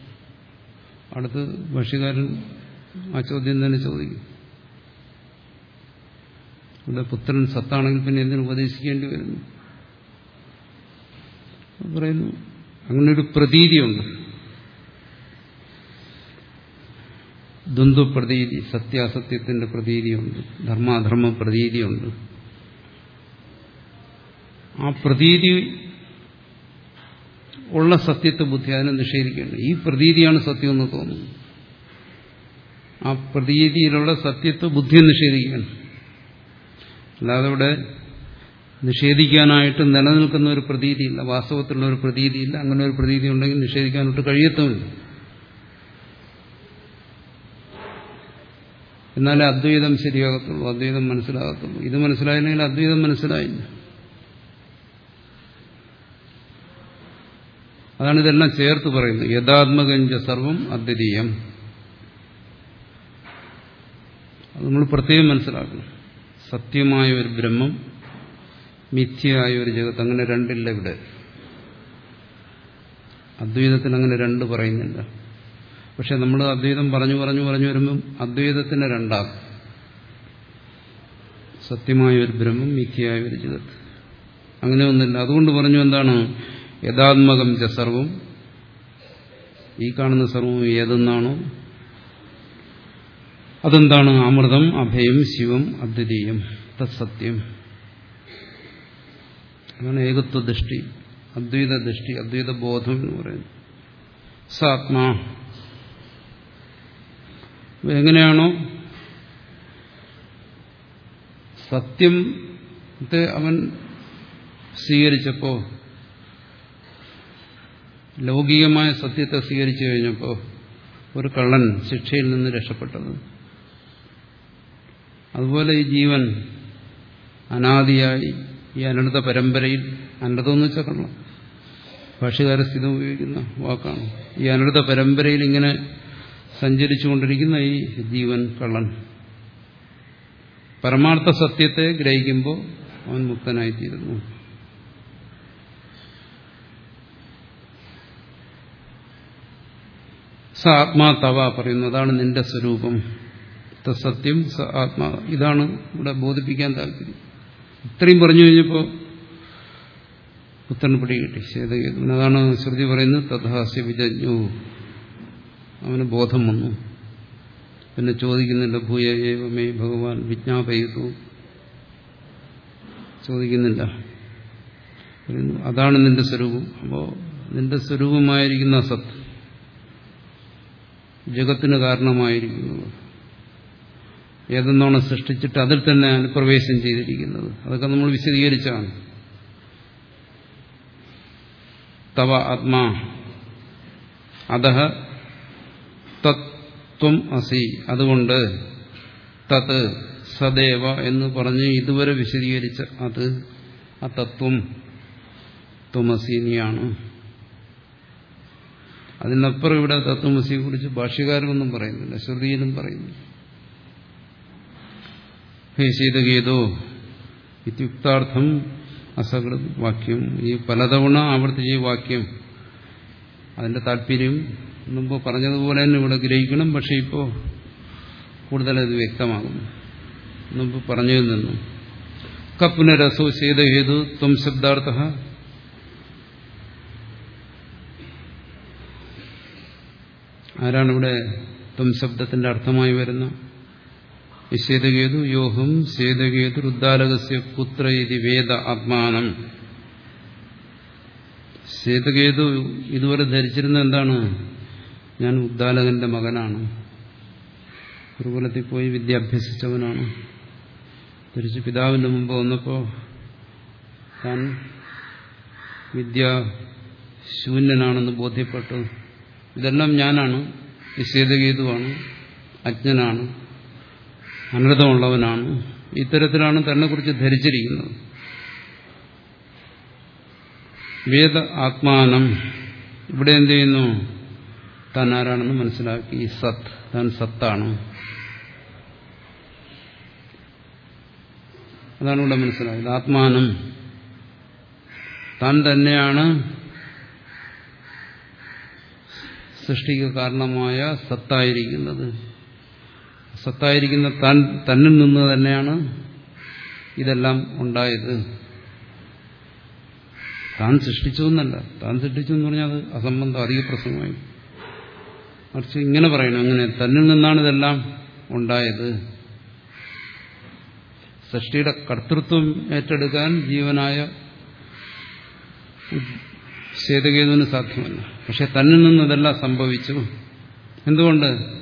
അടുത്ത് ഭക്ഷ്യകാരൻ ആ ചോദ്യം തന്നെ ചോദിക്കും. ഇവിടെ പുത്രൻ സത്താണെങ്കിൽ പിന്നെ എന്തിനു ഉപദേശിക്കേണ്ടി വരുന്നു? പറയുന്നു അങ്ങനൊരു പ്രതീതിയുണ്ട്. ദ്വന്ദ്വ പ്രതീതി സത്യാസത്യത്തിന്റെ പ്രതീതിയുണ്ട് ധർമാധർമ്മ പ്രതീതിയുണ്ട് ആ പ്രതീതി ഉള്ള സത്യത്തെ ബുദ്ധി അതിനെ നിഷേധിക്കേണ്ടത് ഈ പ്രതീതിയാണ് സത്യം എന്ന് തോന്നുന്നു. ആ പ്രതീതിയിലുള്ള സത്യത്തെ ബുദ്ധി നിഷേധിക്കുകയാണ് അല്ലാതെ ഇവിടെ നിഷേധിക്കാനായിട്ട് നിലനിൽക്കുന്ന ഒരു പ്രതീതിയില്ല വാസ്തവത്തിലുള്ള ഒരു പ്രതീതിയില്ല അങ്ങനെ ഒരു പ്രതീതി ഉണ്ടെങ്കിൽ നിഷേധിക്കാനായിട്ട് കഴിയത്തുമില്ല. എന്നാലേ അദ്വൈതം ശരിയാകത്തുള്ളൂ അദ്വൈതം മനസ്സിലാകത്തുള്ളൂ. ഇത് മനസ്സിലായില്ലെങ്കിൽ അദ്വൈതം മനസ്സിലായില്ല. അതാണ് ഇതെല്ലാം ചേർത്ത് പറയുന്നത്. യഥാത്മകഞ്ച സർവം അദ്വിതീയം. അത് നമ്മൾ പ്രത്യേകം മനസ്സിലാക്കണം. സത്യമായ ഒരു ബ്രഹ്മം മിഥ്യയായ ഒരു ജഗത്ത് അങ്ങനെ രണ്ടില്ല ഇവിടെ. അദ്വൈതത്തിന് അങ്ങനെ രണ്ട് പറയുന്നില്ല. പക്ഷെ നമ്മൾ അദ്വൈതം പറഞ്ഞു പറഞ്ഞു പറഞ്ഞു വരുമ്പം അദ്വൈതത്തിന് രണ്ടാകും സത്യമായ ഒരു ബ്രഹ്മം മിഥ്യയായ ഒരു ജഗത്ത്. അങ്ങനെ ഒന്നില്ല അതുകൊണ്ട് പറഞ്ഞു എന്താണ്? യഥാത്മകം ച സർവം. ഈ കാണുന്ന സർവം ഏതെന്നാണോ? അതെന്താണ്? അമൃതം അഭയം ശിവം അദ്വിതീയം തത്സത്യം. അതാണ് ഏകത്വ ദൃഷ്ടി അദ്വൈത ദൃഷ്ടി അദ്വൈത ബോധം എന്ന് പറയുന്നത്. സാത്മാ എങ്ങനെയാണോ സത്യത്തെ അവൻ സ്വീകരിച്ചപ്പോ ലൗകികമായ സത്യത്തെ സ്വീകരിച്ചു കഴിഞ്ഞപ്പോൾ ഒരു കള്ളൻ ശിക്ഷയിൽ നിന്ന് രക്ഷപ്പെട്ടത്. അതുപോലെ ഈ ജീവൻ അനാദിയായി ഈ അനന്ത പരമ്പരയിൽ അനർത്ഥം എന്ന് വെച്ചാൽ കള്ളം ഭാഷകാര സ്ഥിതി ഉപയോഗിക്കുന്ന വാക്കാണ്. ഈ അനന്ത പരമ്പരയിൽ ഇങ്ങനെ സഞ്ചരിച്ചുകൊണ്ടിരിക്കുന്ന ഈ ജീവൻ കള്ളൻ. പരമാർത്ഥ സത്യത്തെ ഗ്രഹിക്കുമ്പോൾ അവൻ മുക്തനായിത്തീരുന്നു. സ ആത്മാ തവ പറയുന്നു അതാണ് നിന്റെ സ്വരൂപം. സത്യം സ ആത്മാ ഇതാണ് ഇവിടെ ബോധിപ്പിക്കാൻ താല്പര്യം. ഇത്രയും പറഞ്ഞു കഴിഞ്ഞപ്പോൾ പുത്രൻ പിടി കിട്ടി അതാണ് ശ്രുതി പറയുന്നത് തഥാസ്യ വിജജ്ഞു അവന് ബോധം വന്നു. പിന്നെ ചോദിക്കുന്നില്ല ഭൂയ ഏവമേ ഭഗവാൻ? വിജ്ഞാപയതു ചോദിക്കുന്നില്ല. അതാണ് നിന്റെ സ്വരൂപം. അപ്പോൾ നിന്റെ സ്വരൂപമായിരിക്കുന്ന സത് ജഗത്തിന് കാരണമായിരിക്കുന്നത് ഏതെന്നോണം സൃഷ്ടിച്ചിട്ട് അതിൽ തന്നെ അനുപ്രവേശം ചെയ്തിരിക്കുന്നത്. അതൊക്കെ നമ്മൾ വിശദീകരിച്ചാണ്. തവ ആത്മാ അതഹ തത്വം അസി. അതുകൊണ്ട് തത് സദേവ എന്ന് പറഞ്ഞ് ഇതുവരെ വിശദീകരിച്ച അത് ആ തത്വം ത്വമസീനിയാണ്. അതിനപ്പുറം ഇവിടെ തത്വമസിയെ കുറിച്ച് ഭാഷ്യകാരമൊന്നും പറയുന്നില്ല ശ്രുതിയിലും പറയുന്നു ശീതഗീതോ ഇത്യുക്താർത്ഥം അസകൃത് വാക്യം. ഈ പലതവണ ആവർത്തിച്ച വാക്യം അതിന്റെ താല്പര്യം മുമ്പ് പറഞ്ഞതുപോലെ തന്നെ ഇവിടെ ഗ്രഹിക്കണം പക്ഷെ ഇപ്പോൾ കൂടുതലത് വ്യക്തമാകുന്നു. മുമ്പ് പറഞ്ഞതിൽ നിന്നും. കപ്പുനരസോ ശീതഹേതു ത്വം ശബ്ദാർത്ഥ. ആരാണിവിടെ ത്വം ശബ്ദത്തിന്റെ അർത്ഥമായി വരുന്ന? വിശേദകേതു യോഹം ശേതകേതു രുദ്ദാലകസ്യ പുത്ര ഇതി വേദ ആത്മാനം. ശേതകേതു ഇതുവരെ ധരിച്ചിരുന്ന എന്താണ്? ഞാൻ ഉദ്ദാലകന്റെ മകനാണ്. ഗുരുകുലത്തിൽ പോയി വിദ്യ അഭ്യസിച്ചവനാണ് തിരിച്ച് പിതാവിന്റെ മുമ്പ് വന്നപ്പോൾ താൻ വിദ്യ ശൂന്യനാണെന്ന് ബോധ്യപ്പെട്ടു. ഇതെല്ലാം ഞാനാണ്. നിഷേധഗീതുവാണ്. അജ്ഞനാണ്. അനൃതമുള്ളവനാണ് ഇത്തരത്തിലാണ് തന്നെക്കുറിച്ച് ധരിച്ചിരിക്കുന്നത്. വേദ ആത്മാനം. ഇവിടെ എന്ത് ചെയ്യുന്നു? താൻ ആരാണെന്ന് മനസ്സിലാക്കി സത്ത് താൻ സത്താണ്. അതാണ് ഇവിടെ മനസ്സിലായത്. ആത്മാനം. താൻ തന്നെയാണ് സൃഷ്ടിക്ക് കാരണമായ സത്തായിരിക്കുന്നത്. സത്തായിരിക്കുന്ന താൻ തന്നിൽ നിന്ന് തന്നെയാണ് ഇതെല്ലാം ഉണ്ടായത്. താൻ സൃഷ്ടിച്ചു എന്നല്ല. താൻ സൃഷ്ടിച്ചു എന്ന് പറഞ്ഞാൽ അത് അസംബന്ധം അധിക പ്രസംഗമായി മറിച്ച് ഇങ്ങനെ പറയണം അങ്ങനെ തന്നിൽ നിന്നാണ് ഇതെല്ലാം ഉണ്ടായത്. സൃഷ്ടിയുടെ കർത്തൃത്വം ഏറ്റെടുക്കാൻ ജീവനായ സേതുകേതുവിന് സാധ്യമല്ല. പക്ഷെ തന്നിൽ നിന്ന് ഇതെല്ലാം സംഭവിച്ചു. എന്തുകൊണ്ട്?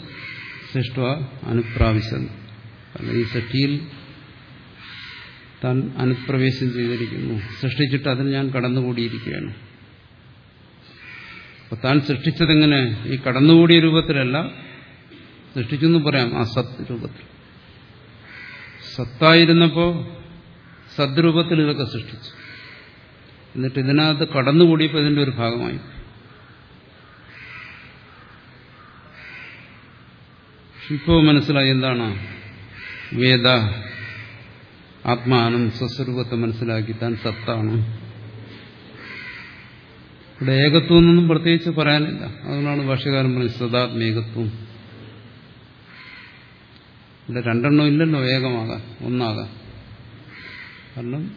സൃഷ്ട അനുപ്രാവശ്യം. ഈ സൃഷ്ടിയിൽ താൻ അനുപ്രവേശം ചെയ്തിരിക്കുന്നു. സൃഷ്ടിച്ചിട്ട് അതിന് ഞാൻ കടന്നുകൂടിയിരിക്കുകയാണ്. അപ്പൊ താൻ സൃഷ്ടിച്ചതെങ്ങനെ? ഈ കടന്നുകൂടിയ രൂപത്തിലല്ല. സൃഷ്ടിച്ചെന്ന് പറയാം ആ സത് രൂപത്തിൽ. സത്തായിരുന്നപ്പോ സദ്രൂപത്തിൽ ഇതൊക്കെ സൃഷ്ടിച്ചു. എന്നിട്ട് ഇതിനകത്ത് കടന്നുകൂടിയപ്പോൾ ഇതിന്റെ ഒരു ഭാഗമായി. ഇപ്പോ മനസ്സിലായി എന്താണ്? വേദ ആത്മാനം സ്വസ്വരൂപത്തെ മനസ്സിലാക്കി താൻ സത്താണ്. ഇവിടെ ഏകത്വം എന്നൊന്നും പ്രത്യേകിച്ച് പറയാനില്ല. അതുകൊണ്ടാണ് ഭാഷകാരൻ പറഞ്ഞത് സദാത്മേകത്വം. ഇവിടെ രണ്ടെണ്ണം ഇല്ലല്ലോ ഏകമാകാൻ ഒന്നാകാൻ. കാരണം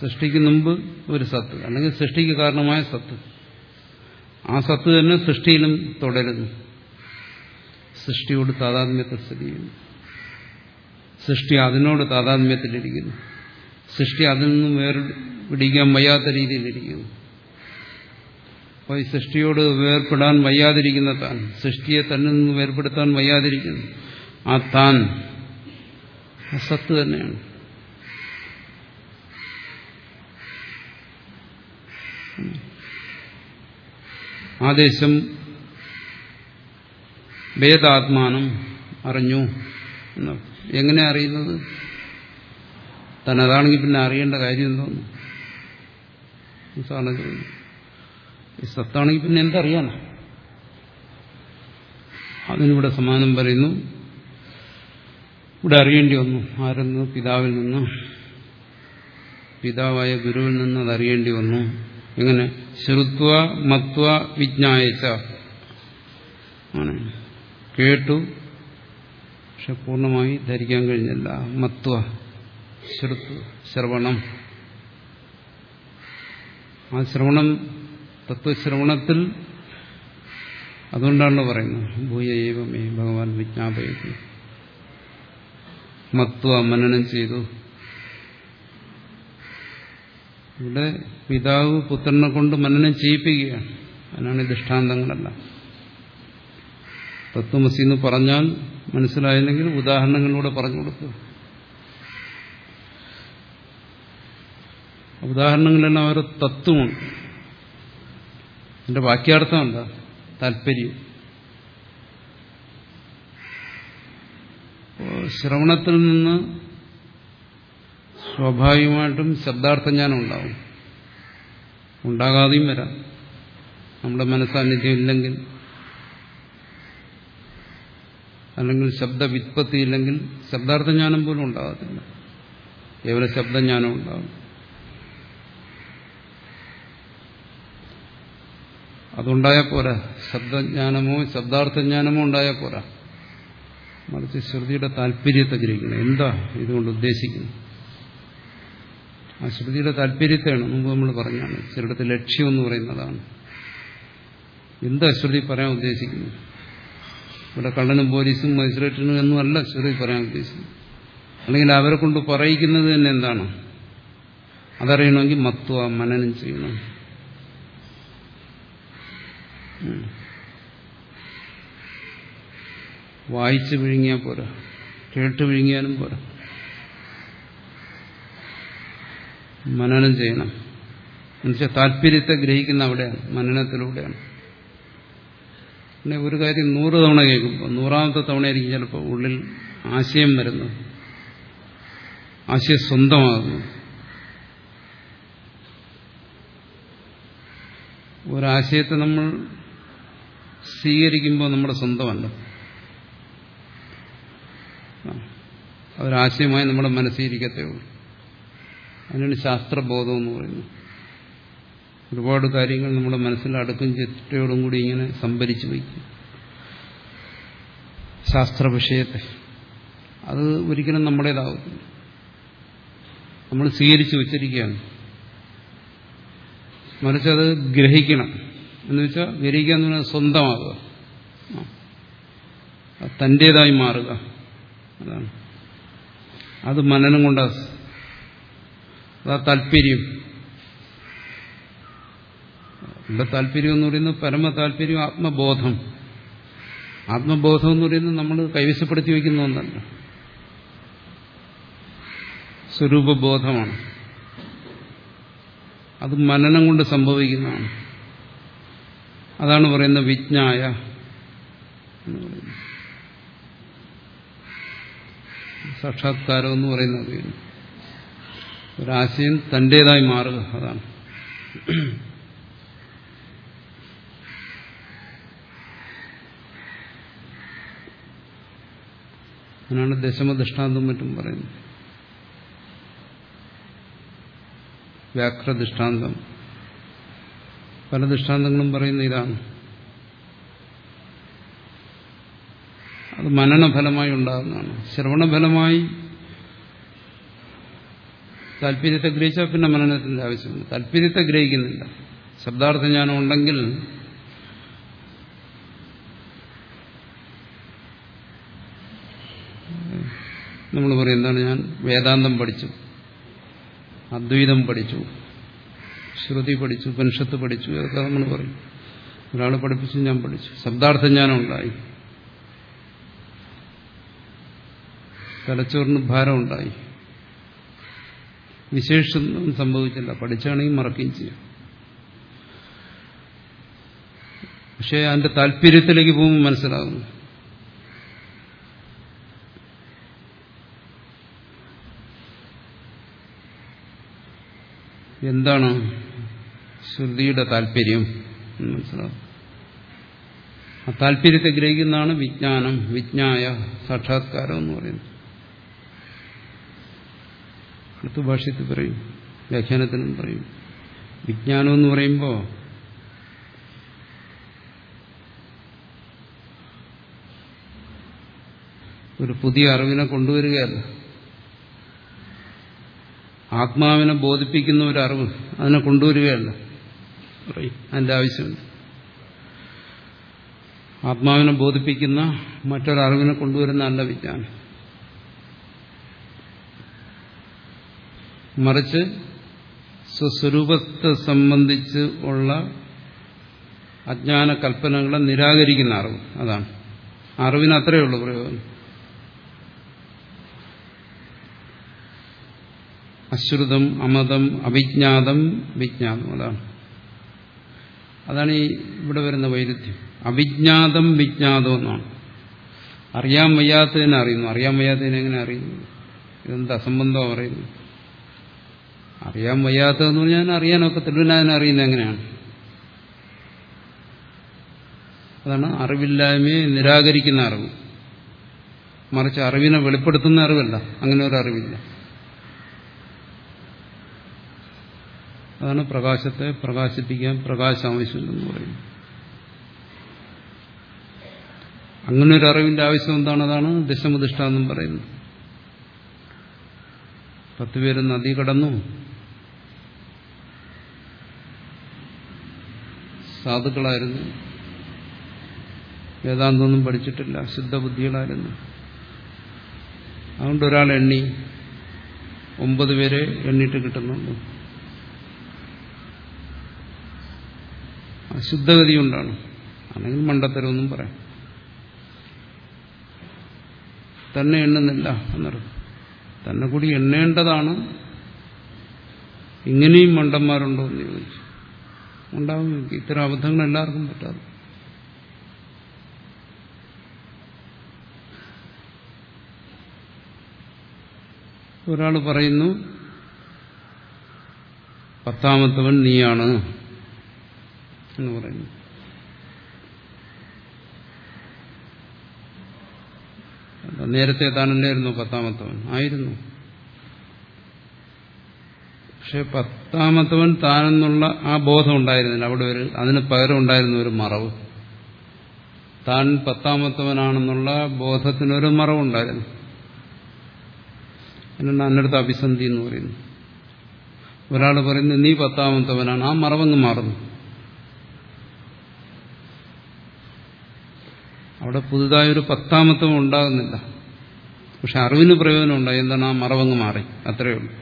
സൃഷ്ടിക്ക് മുമ്പ് ഒരു സത്ത് അല്ലെങ്കിൽ സൃഷ്ടിക്ക് കാരണമായ സത്ത്. ആ സത്ത് തന്നെ സൃഷ്ടിയിലും തുടരുന്നു. സൃഷ്ടിയോട് താതാത്മ്യത്തിൽ സ്ഥിതി ചെയ്യുന്നു. സൃഷ്ടി അതിനോട് താതാത്മ്യത്തിലിരിക്കുന്നു. സൃഷ്ടി അതിൽ നിന്നും വേറെ പിടിക്കാൻ വയ്യാത്ത രീതിയിലിരിക്കുന്നു അപ്പോൾ ഈ സൃഷ്ടിയോട് വേർപ്പെടാൻ വയ്യാതിരിക്കുന്ന താൻ സൃഷ്ടിയെ തന്നിൽ നിന്ന് വേർപെടുത്താൻ വയ്യാതിരിക്കുന്നു. ആ താൻ സത്ത് തന്നെയാണ്. ആദേശം വേദാത്മാനം അറിഞ്ഞു എങ്ങനെ അറിയുന്നത്? തന്നതാണെങ്കിൽ പിന്നെ അറിയേണ്ട കാര്യം എന്തോന്നു? ചോദിക്കും ഈ സത്താണെങ്കിൽ പിന്നെ എന്തറിയാന? അതിനിവിടെ സമാനം പറയുന്നു ഇവിടെ അറിയേണ്ടി വന്നു ആരെന്ന്? പിതാവിൽ നിന്ന്. പിതാവായ ഗുരുവിൽ നിന്ന് അത് അറിയേണ്ടി വന്നു. എങ്ങനെ? ശ്രുത്വ മത്വ വിജ്ഞായച്ച. കേട്ടു. പക്ഷെ പൂർണമായി ധരിക്കാൻ കഴിഞ്ഞില്ല. മത്വ ശ്രുത്വ ശ്രവണം. ആ ശ്രവണം തത്വശ്രവണത്തിൽ അതുകൊണ്ടാണ് പറയുന്നത്. ഭൂയ ഏവമേ ഭഗവാൻ വിജ്ഞാപയത്തി മത്വ മനനം ചെയ്തു. ഇവിടെ പിതാവ് പുത്രനെ കൊണ്ട് മനനം ചെയ്യിപ്പിക്കുകയാണ്. അതിനാണ് ഈ ദൃഷ്ടാന്തങ്ങളല്ല. തത്വമസി എന്ന് പറഞ്ഞാൽ മനസ്സിലായില്ലെങ്കിൽ ഉദാഹരണങ്ങളിലൂടെ പറഞ്ഞു കൊടുക്കുക. ഉദാഹരണങ്ങളെല്ലാം ഓരോ തത്വമുണ്ട്. എന്റെ വാക്യാർത്ഥം എന്താ താല്പര്യം ശ്രവണത്തിൽ നിന്ന് സ്വാഭാവികമായിട്ടും ശബ്ദാർത്ഥജ്ഞാനം ഉണ്ടാവും ഉണ്ടാകാതെയും വരാം. നമ്മുടെ മനസ്സാന്നിധ്യം ഇല്ലെങ്കിൽ അല്ലെങ്കിൽ ശബ്ദ ശബ്ദവിത്പത്തി ഇല്ലെങ്കിൽ ശബ്ദാർത്ഥജ്ഞാനം പോലും ഉണ്ടാകത്തില്ല. കേവല ശബ്ദജ്ഞാനം ഉണ്ടാകും അതുണ്ടായാൽ പോരാ. ശബ്ദജ്ഞാനമോ ശബ്ദാർത്ഥജ്ഞാനമോ ഉണ്ടായാൽ പോരാ. മറിച്ച് ശ്രുതിയുടെ താല്പര്യത്തെ ഗ്രഹിക്കണം. എന്താ ഇതുകൊണ്ട് ഉദ്ദേശിക്കുന്നത്? ആ ശ്രുതിയുടെ താല്പര്യത്തെയാണ് മുമ്പ് നമ്മൾ പറഞ്ഞാണ് ചിലടത്ത് ലക്ഷ്യം എന്ന് പറയുന്നതാണ്. എന്താ ശ്രുതി പറയാൻ ഉദ്ദേശിക്കുന്നത്? ഇവിടെ കള്ളനും പോലീസും മജിസ്ട്രേറ്റിനും എന്നും അല്ല ശ്രുതി പറയാൻ ഉദ്ദേശിക്കുന്നു അല്ലെങ്കിൽ അവരെ കൊണ്ട് പറയിക്കുന്നത് തന്നെ എന്താണ്? അതറിയണമെങ്കിൽ മത്വ മനനം ചെയ്യണം. വായിച്ച് വിഴുങ്ങിയാൽ പോരാ. കേട്ട് വിഴുങ്ങിയാലും പോരാ. മനനം ചെയ്യണം. എന്നുവെച്ചാൽ താല്പര്യത്തെ ഗ്രഹിക്കുന്ന അവിടെയാണ്. മനനത്തിലൂടെയാണ്. പിന്നെ ഒരു കാര്യം നൂറ് തവണ കേൾക്കുമ്പോൾ നൂറാമത്തെ തവണയായിരിക്കും ചിലപ്പോൾ ഉള്ളിൽ ആശയം വരുന്നത്. ആശയം സ്വന്തമാകുന്നു ഒരാശയത്തെ നമ്മൾ സ്വീകരിക്കുമ്പോൾ നമ്മുടെ സ്വന്തമല്ല. അവരാശയമായി നമ്മുടെ മനസ്സിരിക്കത്തേ ഉള്ളൂ. അതിനാണ് ശാസ്ത്രബോധം എന്ന് പറയുന്നത് ഒരുപാട് കാര്യങ്ങൾ നമ്മുടെ മനസ്സിൽ അടുക്കും ചിട്ടയോടും കൂടി ഇങ്ങനെ സംഭരിച്ചു വയ്ക്കും. ശാസ്ത്ര വിഷയത്തെ അത് ഒരിക്കലും നമ്മുടേതാവത്തില്ല. നമ്മൾ സ്വീകരിച്ചു വച്ചിരിക്കുകയാണ്. മനസ്സത് ഗ്രഹിക്കണം. എന്ന് വെച്ചാൽ വിരിക എന്ന് പറഞ്ഞാൽ സ്വന്തമാകുക തന്റേതായി മാറുക. അതാണ്. അത് മനനം കൊണ്ടാ അതാ താല്പര്യം. ഇവിടെ താല്പര്യം എന്ന് പറയുന്നത് പരമ താല്പര്യം ആത്മബോധം. ആത്മബോധം എന്ന് പറയുന്നത് നമ്മൾ കൈവശപ്പെടുത്തി വയ്ക്കുന്ന ഒന്നല്ല. സ്വരൂപബോധമാണ്. അത് മനനം കൊണ്ട് സംഭവിക്കുന്നതാണ്. അതാണ് പറയുന്നത് വിജ്ഞായ. എന്ന് പറയുന്നത് സാക്ഷാത്കാരം എന്ന് പറയുന്നത് ഒരാശയം തന്റേതായി മാറുക അതാണ്. അതിനാണ് ദശമദൃഷ്ടാന്തം മറ്റും പറയുന്നത്. വ്യാഘ്രദൃഷ്ടാന്തം. പല ദൃഷ്ടാന്തങ്ങളും പറയുന്ന ഇതാണ്. അത് മനനഫലമായി ഉണ്ടാകുന്നതാണ്. ശ്രവണഫലമായി താല്പര്യത്തെ ഗ്രഹിച്ചാൽ പിന്നെ മനനത്തിന്റെ ആവശ്യമില്ല. താല്പര്യത്തെ ഗ്രഹിക്കുന്നില്ല. ശബ്ദാർത്ഥ ജ്ഞാനം ഉണ്ടെങ്കിൽ നമ്മൾ പറയും എന്താണ് ഞാൻ വേദാന്തം പഠിച്ചു അദ്വൈതം പഠിച്ചു. ശ്രുതി പഠിച്ചു ഉപനിഷത്ത് പഠിച്ചു ഇതൊക്കെ നമ്മൾ പറയും ഒരാൾ പഠിപ്പിച്ചു ഞാൻ പഠിച്ചു. ശബ്ദാർത്ഥം ജ്ഞാനം ഉണ്ടായി തലച്ചോറിന് ഭാരം ഉണ്ടായി വിശേഷം സംഭവിച്ചില്ല. പഠിച്ചാണെങ്കിൽ മറക്കുകയും ചെയ്യാം. പക്ഷെ അതിന്റെ താല്പര്യത്തിലേക്ക് പോകുമ്പോൾ മനസ്സിലാകുന്നു. എന്താണ് ശ്രുതിയുടെ താല്പര്യം മനസ്സിലാവും. ആ താല്പര്യത്തെ ഗ്രഹിക്കുന്നതാണ് വിജ്ഞാനം വിജ്ഞായ സാക്ഷാത്കാരം എന്ന് പറയുന്നത്. അടുത്ത ഭാഷ്യത്തിൽ പറയും വ്യാഖ്യാനത്തിനും പറയും. വിജ്ഞാനം എന്ന് പറയുമ്പോൾ ഒരു പുതിയ അറിവിനെ കൊണ്ടുവരികയല്ല. ആത്മാവിനെ ബോധിപ്പിക്കുന്ന ഒരു അറിവ് അതിനെ കൊണ്ടുവരികയല്ല. അതിന്റെ ആവശ്യമുണ്ട് ആത്മാവിനെ ബോധിപ്പിക്കുന്ന മറ്റൊരറിവിനെ കൊണ്ടുവരുന്ന അല്ല വിജ്ഞാനം. മറിച്ച് സ്വസ്വരൂപത്തെ സംബന്ധിച്ച് ഉള്ള അജ്ഞാന കൽപ്പനകളെ നിരാകരിക്കുന്ന അറിവ്. അതാണ്. അറിവിന് അത്രയേ ഉള്ളൂ പ്രയോജനം. അശ്രുതം അമതം അവിജ്ഞാതം വിജ്ഞാതം. അതാണ്. അതാണ് ഈ ഇവിടെ വരുന്ന വൈരുദ്ധ്യം. അവിജ്ഞാതം വിജ്ഞാതം എന്നാണ്. അറിയാൻ വയ്യാത്തതിനെ അറിയുന്നു. അറിയാൻ വയ്യാത്തതിനെ എങ്ങനെ അറിയുന്നു? ഇതെന്ത് അസംബന്ധമാണ് പറയുന്നു അറിയാൻ വയ്യാത്തതെന്ന് പറഞ്ഞാൽ അറിയാനൊക്കെ പിന്നെ അറിയുന്ന എങ്ങനെയാണ്? അതാണ് അറിവില്ലായ്മയെ നിരാകരിക്കുന്ന അറിവ്. മറിച്ച് അറിവിനെ വെളിപ്പെടുത്തുന്ന അറിവല്ല. അങ്ങനെ ഒരു അറിവില്ല. അതാണ് പ്രകാശത്തെ പ്രകാശിപ്പിക്കാൻ പ്രകാശാവശ്യം എന്ന് പറയുന്നത്. അങ്ങനെ ഒരു അറിവിന്റെ ആവശ്യം എന്താണ്? അതാണ് ദശമതിഷ്ഠ എന്നും പറയുന്നത്. പത്ത് പേര് നദി കടന്നു. സാധുക്കളായിരുന്നു. വേദാന്തമൊന്നും പഠിച്ചിട്ടില്ല. ശുദ്ധബുദ്ധികളായിരുന്നു. അതുകൊണ്ട് ഒരാൾ എണ്ണി. ഒമ്പത് പേരെ എണ്ണിട്ട് കിട്ടുന്നുണ്ട് അശുദ്ധഗതി കൊണ്ടാണ്. അല്ലെങ്കിൽ മണ്ടത്തരമൊന്നും പറയാം. തന്നെ എണ്ണുന്നില്ല എന്നറിയും തന്നെ കൂടി എണ്ണേണ്ടതാണ്. ഇങ്ങനെയും മണ്ടന്മാരുണ്ടോ എന്ന് ചോദിച്ചു. ഉണ്ടാവും ഇത്തരം അബദ്ധങ്ങൾ എല്ലാവർക്കും പറ്റാതെ. ഒരാൾ പറയുന്നു പത്താമത്തവൻ നീയാണ്. എന്ന് പറയുന്നു. നേരത്തെ താനല്ലായിരുന്നു പത്താമത്തവൻ. ആയിരുന്നു. പക്ഷെ പത്താമത്തവൻ താനെന്നുള്ള ആ ബോധം ഉണ്ടായിരുന്നില്ല. അവിടെ ഒരു അതിന് പകരം ഉണ്ടായിരുന്ന ഒരു മറവ്. താൻ പത്താമത്തവനാണെന്നുള്ള ബോധത്തിനൊരു മറവുണ്ടായിരുന്നു. എന്നാണ് അന്നടുത്ത അഭിസന്ധി എന്ന് പറയുന്നു. ഒരാൾ പറയുന്നത് നീ പത്താമത്തവനാണ്. ആ മറവങ്ങ് മാറുന്നു. അവിടെ പുതുതായൊരു പത്താമത്വം ഉണ്ടാകുന്നില്ല. പക്ഷെ അറിവിന് പ്രയോജനം ഉണ്ടായി എന്താണ്? ആ മറവങ്ങ് മാറി. അത്രയേ ഉള്ളൂ.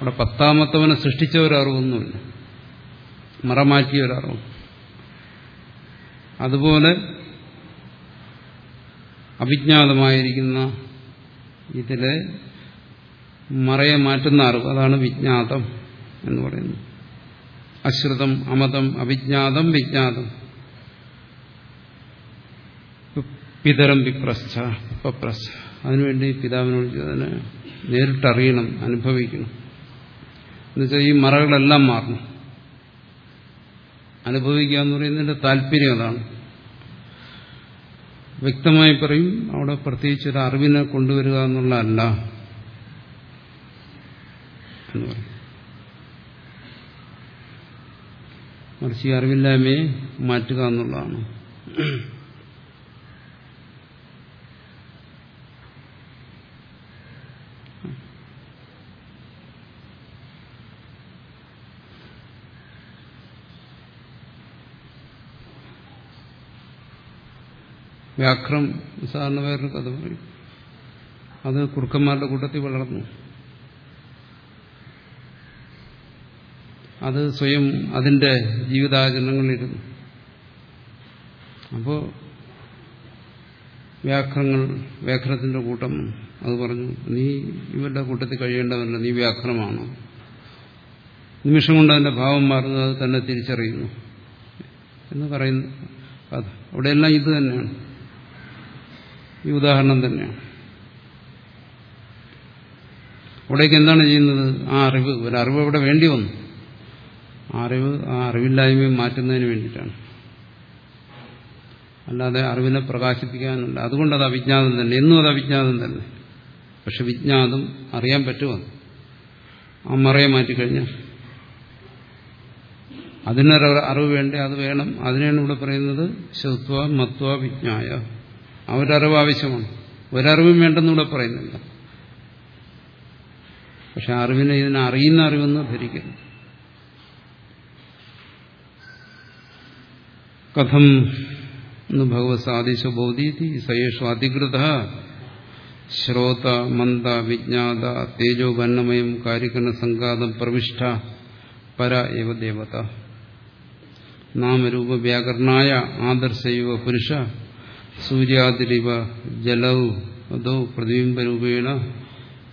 അവിടെ പത്താമത്തവനെ സൃഷ്ടിച്ച ഒരു അറിവൊന്നുമില്ല. മറമാറ്റിയ ഒരു അറിവ്. അതുപോലെ അവിജ്ഞാതമായിരിക്കുന്ന ഇതിലെ മറയെ മാറ്റുന്ന അറിവ്. അതാണ് വിജ്ഞാതം എന്ന് പറയുന്നത്. അശ്രുതം അമതം അവിജ്ഞാതം വിജ്ഞാതം. പിതരം വിപ്രസ്ഥ പപ്രസ്ഥ അതിനുവേണ്ടി പിതാവിനോട് അതിനെ നേരിട്ടറിയണം അനുഭവിക്കണം. എന്നുവെച്ചാൽ ഈ മറകളെല്ലാം മാറണം. അനുഭവിക്കുക എന്ന് പറയുന്നതിന്റെ താല്പര്യം അതാണ്. വ്യക്തമായി പറയും അവിടെ പ്രത്യേകിച്ച് ഒരു അറിവിനെ കൊണ്ടുവരിക എന്നുള്ളതല്ല എന്ന് മറിച്ച് അറിവില്ലായ്മയെ മാറ്റുക എന്നുള്ളതാണ്. വ്യാഘ്രം സാധാരണ വേറൊരു കഥ പറയും. അത് കുറുക്കന്മാരുടെ കൂട്ടത്തിൽ വളർന്നു. അത് സ്വയം അതിന്റെ ജീവിതാചരണങ്ങളിരുന്നു അപ്പോൾ വ്യാഘ്രങ്ങൾ വ്യാഘ്രത്തിന്റെ കൂട്ടം അത് പറഞ്ഞു നീ ഇവരുടെ കൂട്ടത്തിൽ കഴിയേണ്ടതല്ല നീ വ്യാഘ്രമാണ്. നിമിഷം കൊണ്ട് അതിന്റെ ഭാവം മാറുന്നു അത് തന്നെ തിരിച്ചറിയുന്നു. എന്ന് പറയുന്നു അവിടെയെല്ലാം ഇത് തന്നെയാണ്. ഈ ഉദാഹരണം തന്നെയാണ്. അവിടേക്ക് എന്താണ് ചെയ്യുന്നത്? ആ അറിവ് ഒരു അറിവ് അവിടെ വേണ്ടി വന്നു. ആ അറിവ് ആ അറിവില്ലായ്മയും മാറ്റുന്നതിന് വേണ്ടിയിട്ടാണ്. അല്ലാതെ അറിവിനെ പ്രകാശിപ്പിക്കാനല്ല. അതുകൊണ്ട് അത് അവിജ്ഞാതം തന്നെ. എന്നും അത് അവിജ്ഞാതം തന്നെ. പക്ഷെ വിജ്ഞാതം അറിയാൻ പറ്റുമോ? ആ മറയെ മാറ്റിക്കഴിഞ്ഞാൽ അതിനൊരു അറിവ് വേണ്ടേ? അത് വേണം. അതിനാണ് ഇവിടെ പറയുന്നത് ശുത്വ മത്വ വിജ്ഞായ. ആ ഒരറിവ് ആവശ്യമാണ്. ഒരറിവും വേണ്ടെന്നൂടെ പറയുന്നില്ല. പക്ഷെ അറിവിനെ ഇതിനെ അറിയുന്ന അറിവെന്ന് ധരിക്കുന്നു കഥം ഭഗവത് സാദിശ ബോധീതി സയേഷു അധികൃത ശ്രോത മന്ദ വിജ്ഞാത തേജോ വന്നമയം കാര്യകരണ സംഘാതം പ്രവിഷ്ട പര ഏവ ദേവത. നാമരൂപ വ്യാകരണായ ആദർശയുവ പുരുഷ സൂര്യാതിരിവ ജലവും അതോ പ്രതിബിംബരൂപേണ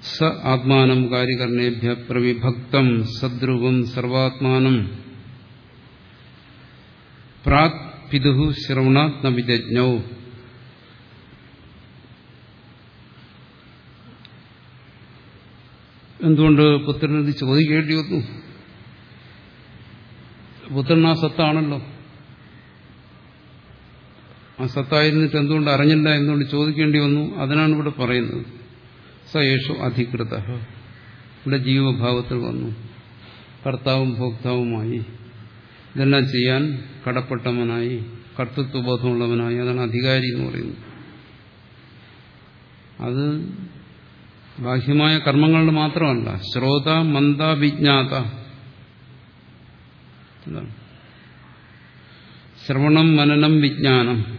സ ആത്മാനം കാര്യകർണേഭ്യ പ്രവിഭക്തം സദ്രൂപം സർവാത്മാനം. പ്രാക് പിതുഹു ശ്രവണാത് നവിജ്ഞൗ എന്തുകൊണ്ട് പുത്രനത് ചോദിക്കേണ്ടി വന്നു? പുത്രൻ ആ സത്താണല്ലോ. ആ സത്തായിരുന്നിട്ട് എന്തുകൊണ്ട് അറിഞ്ഞില്ല എന്തുകൊണ്ട് ചോദിക്കേണ്ടി വന്നു. അതിനാണ് ഇവിടെ പറയുന്നത്. സ യേശു അധികൃത. ഇവിടെ ജീവഭാവത്തിൽ വന്നു. കർത്താവും ഭോക്താവുമായി. ഇതെല്ലാം ചെയ്യാൻ കടപ്പെട്ടവനായി കർത്തൃത്വബോധമുള്ളവനായി. അതാണ് അധികാരി എന്ന് പറയുന്നത്. അത് ബാഹ്യമായ കർമ്മങ്ങളിൽ മാത്രമല്ല. ശ്രോത മന്ദ വിജ്ഞാത. ശ്രവണം മനനം വിജ്ഞാനം.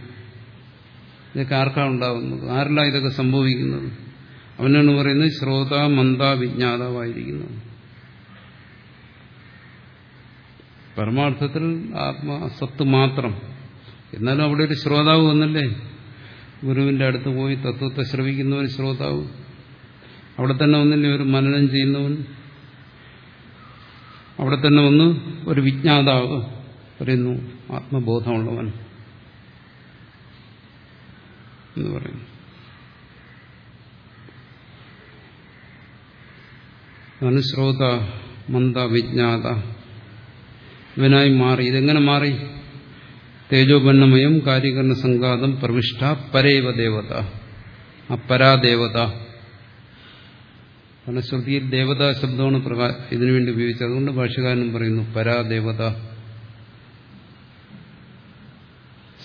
ഇതൊക്കെ ആർക്കാണ് ഉണ്ടാകുന്നത് ആരെല്ലാം ഇതൊക്കെ സംഭവിക്കുന്നത്? അവനാണ് പറയുന്നത് ശ്രോത മന്ദ വിജ്ഞാതാവായിരിക്കുന്നത് പരമാർത്ഥത്തിൽ ആത്മസത്ത് മാത്രം. എന്നാലും അവിടെ ഒരു ശ്രോതാവ് വന്നല്ലേ? ഗുരുവിന്റെ അടുത്ത് പോയി തത്വത്തെ ശ്രവിക്കുന്ന ഒരു ശ്രോതാവ്. അവിടെ തന്നെ ഒന്നില്ലേ ഒരു മനനം ചെയ്യുന്നവൻ? അവിടെ തന്നെ ഒന്ന് ഒരു വിജ്ഞാതാവ് പറയുന്നു ആത്മബോധമുള്ളവൻ. എന്ന് പറയുന്നു. അനുശ്രോത മന്ദ വിജ്ഞാത. ഇവനായി മാറി. ഇതെങ്ങനെ മാറി? തേജോപന്നമയം കാര്യകരണ സംഘാതം പ്രവിഷ്ട പരേവ ദേവത. ആ പരാദേവത ശ്രുതിയിൽ ദേവതാ ശബ്ദമാണ് ഇതിനുവേണ്ടി ഉപയോഗിച്ചത്. അതുകൊണ്ട് ഭാഷകാരനും പറയുന്നു പരാദേവത.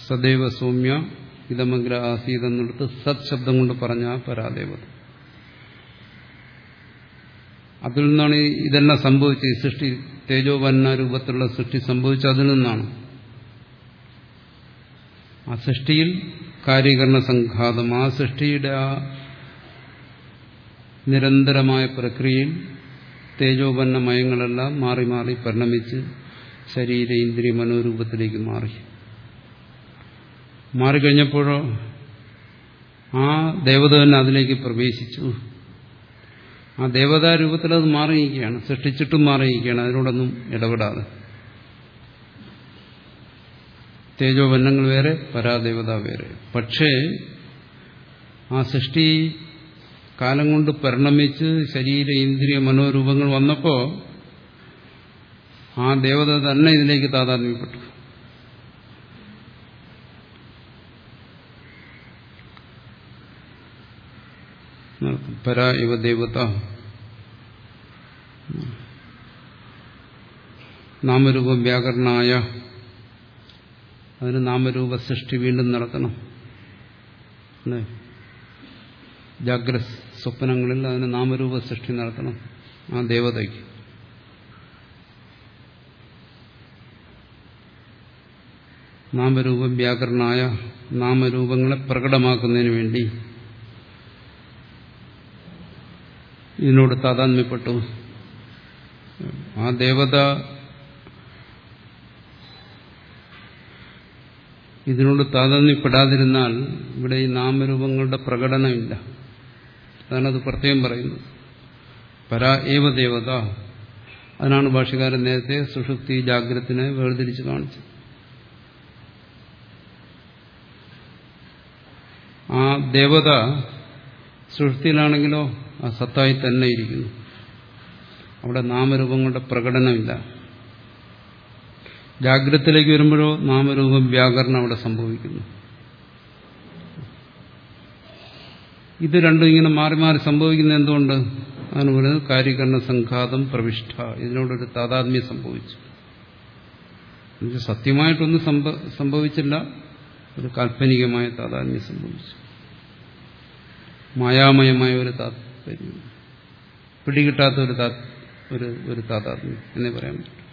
സദൈവ സൗമ്യ ഇതമഗ്ര ആസീത് എന്നിടത്ത് സത് ശബ്ദം കൊണ്ട് പറഞ്ഞ പരാദേവത. അതിൽ നിന്നാണ് ഇതെല്ലാം സംഭവിച്ചത്? ഈ സൃഷ്ടി തേജോപന്ന രൂപത്തിലുള്ള സൃഷ്ടി സംഭവിച്ചത് അതിൽ നിന്നാണ്. ആ സൃഷ്ടിയിൽ കാര്യകരണ സംഘാതം ആ സൃഷ്ടിയുടെ ആ നിരന്തരമായ പ്രക്രിയയിൽ തേജോപന്ന മയങ്ങളെല്ലാം മാറി മാറി പരിണമിച്ച് ശരീര ഇന്ദ്രിയ മനോരൂപത്തിലേക്ക് മാറി. മാറിക്കഴിഞ്ഞപ്പോഴോ ആ ദേവത തന്നെ അതിലേക്ക് പ്രവേശിച്ചു. ആ ദേവതാ രൂപത്തിൽ അത് മാറിയിരിക്കുകയാണ്. സൃഷ്ടിച്ചിട്ടും മാറിയിരിക്കുകയാണ്. അതിനോടൊന്നും ഇടപെടാതെ. തേജോപന്നങ്ങൾ വേറെ പരാദേവത വേറെ. പക്ഷേ ആ സൃഷ്ടി കാലം കൊണ്ട് പരിണമിച്ച് ശരീര ഇന്ദ്രിയ മനോരൂപങ്ങൾ വന്നപ്പോൾ ആ ദേവത തന്നെ ഇതിലേക്ക് താതാത്മ്യപ്പെട്ടു. പര ഇവ ദേവത നാമരൂപ വ്യാകരണായ അതിന് നാമരൂപ സൃഷ്ടി വീണ്ടും നടക്കണം. ജാഗ്ര സ്വപ്നങ്ങളിൽ അതിന് നാമരൂപ സൃഷ്ടി നടത്തണം. ആ ദേവതയ്ക്ക്. നാമരൂപ വ്യാകരണായ നാമരൂപങ്ങളെ പ്രകടമാക്കുന്നതിന് വേണ്ടി ഇതിനോട് താതാന്മ്യപ്പെട്ടു ആ ദേവത ഇതിനോട് താതാന്യപ്പെടാതിരുന്നാൽ ഇവിടെ ഈ നാമരൂപങ്ങളുടെ പ്രകടനമില്ല. അതാണ് അത് പ്രത്യേകം പറയുന്നത്. പരാ ഏവ ദേവത. അതിനാണ് ഭാഷകാരൻ നേരത്തെ സുഷുപ്തി ജാഗ്രത്തിനെ വേർതിരിച്ച് കാണിച്ചത്. ആ ദേവത സുഷുപ്തിയിലാണെങ്കിലോ ആ സത്തായി തന്നെ ഇരിക്കുന്നു. അവിടെ നാമരൂപങ്ങളുടെ പ്രകടനമില്ല. ജാഗ്രതത്തിലേക്ക് വരുമ്പോഴോ നാമരൂപം വ്യാകരണം അവിടെ സംഭവിക്കുന്നു. ഇത് രണ്ടും ഇങ്ങനെ മാറി മാറി സംഭവിക്കുന്ന എന്തുകൊണ്ട്? അതിന് പറയുന്നത് കാര്യകരണ സംഘാതം പ്രവിഷ്ട ഇതിനോടൊരു താതാത്മ്യം സംഭവിച്ചു. സത്യമായിട്ടൊന്നും സംഭവിച്ചില്ല. ഒരു കാൽപ്പനികമായ താതാത്മ്യം സംഭവിച്ചു. മായാമയമായ ഒരു താത്പര്യം പിടികിട്ടാത്ത ഒരു ഒരു ഒരു താതാത്മ്യം എന്നേ പറയാൻ പറ്റും.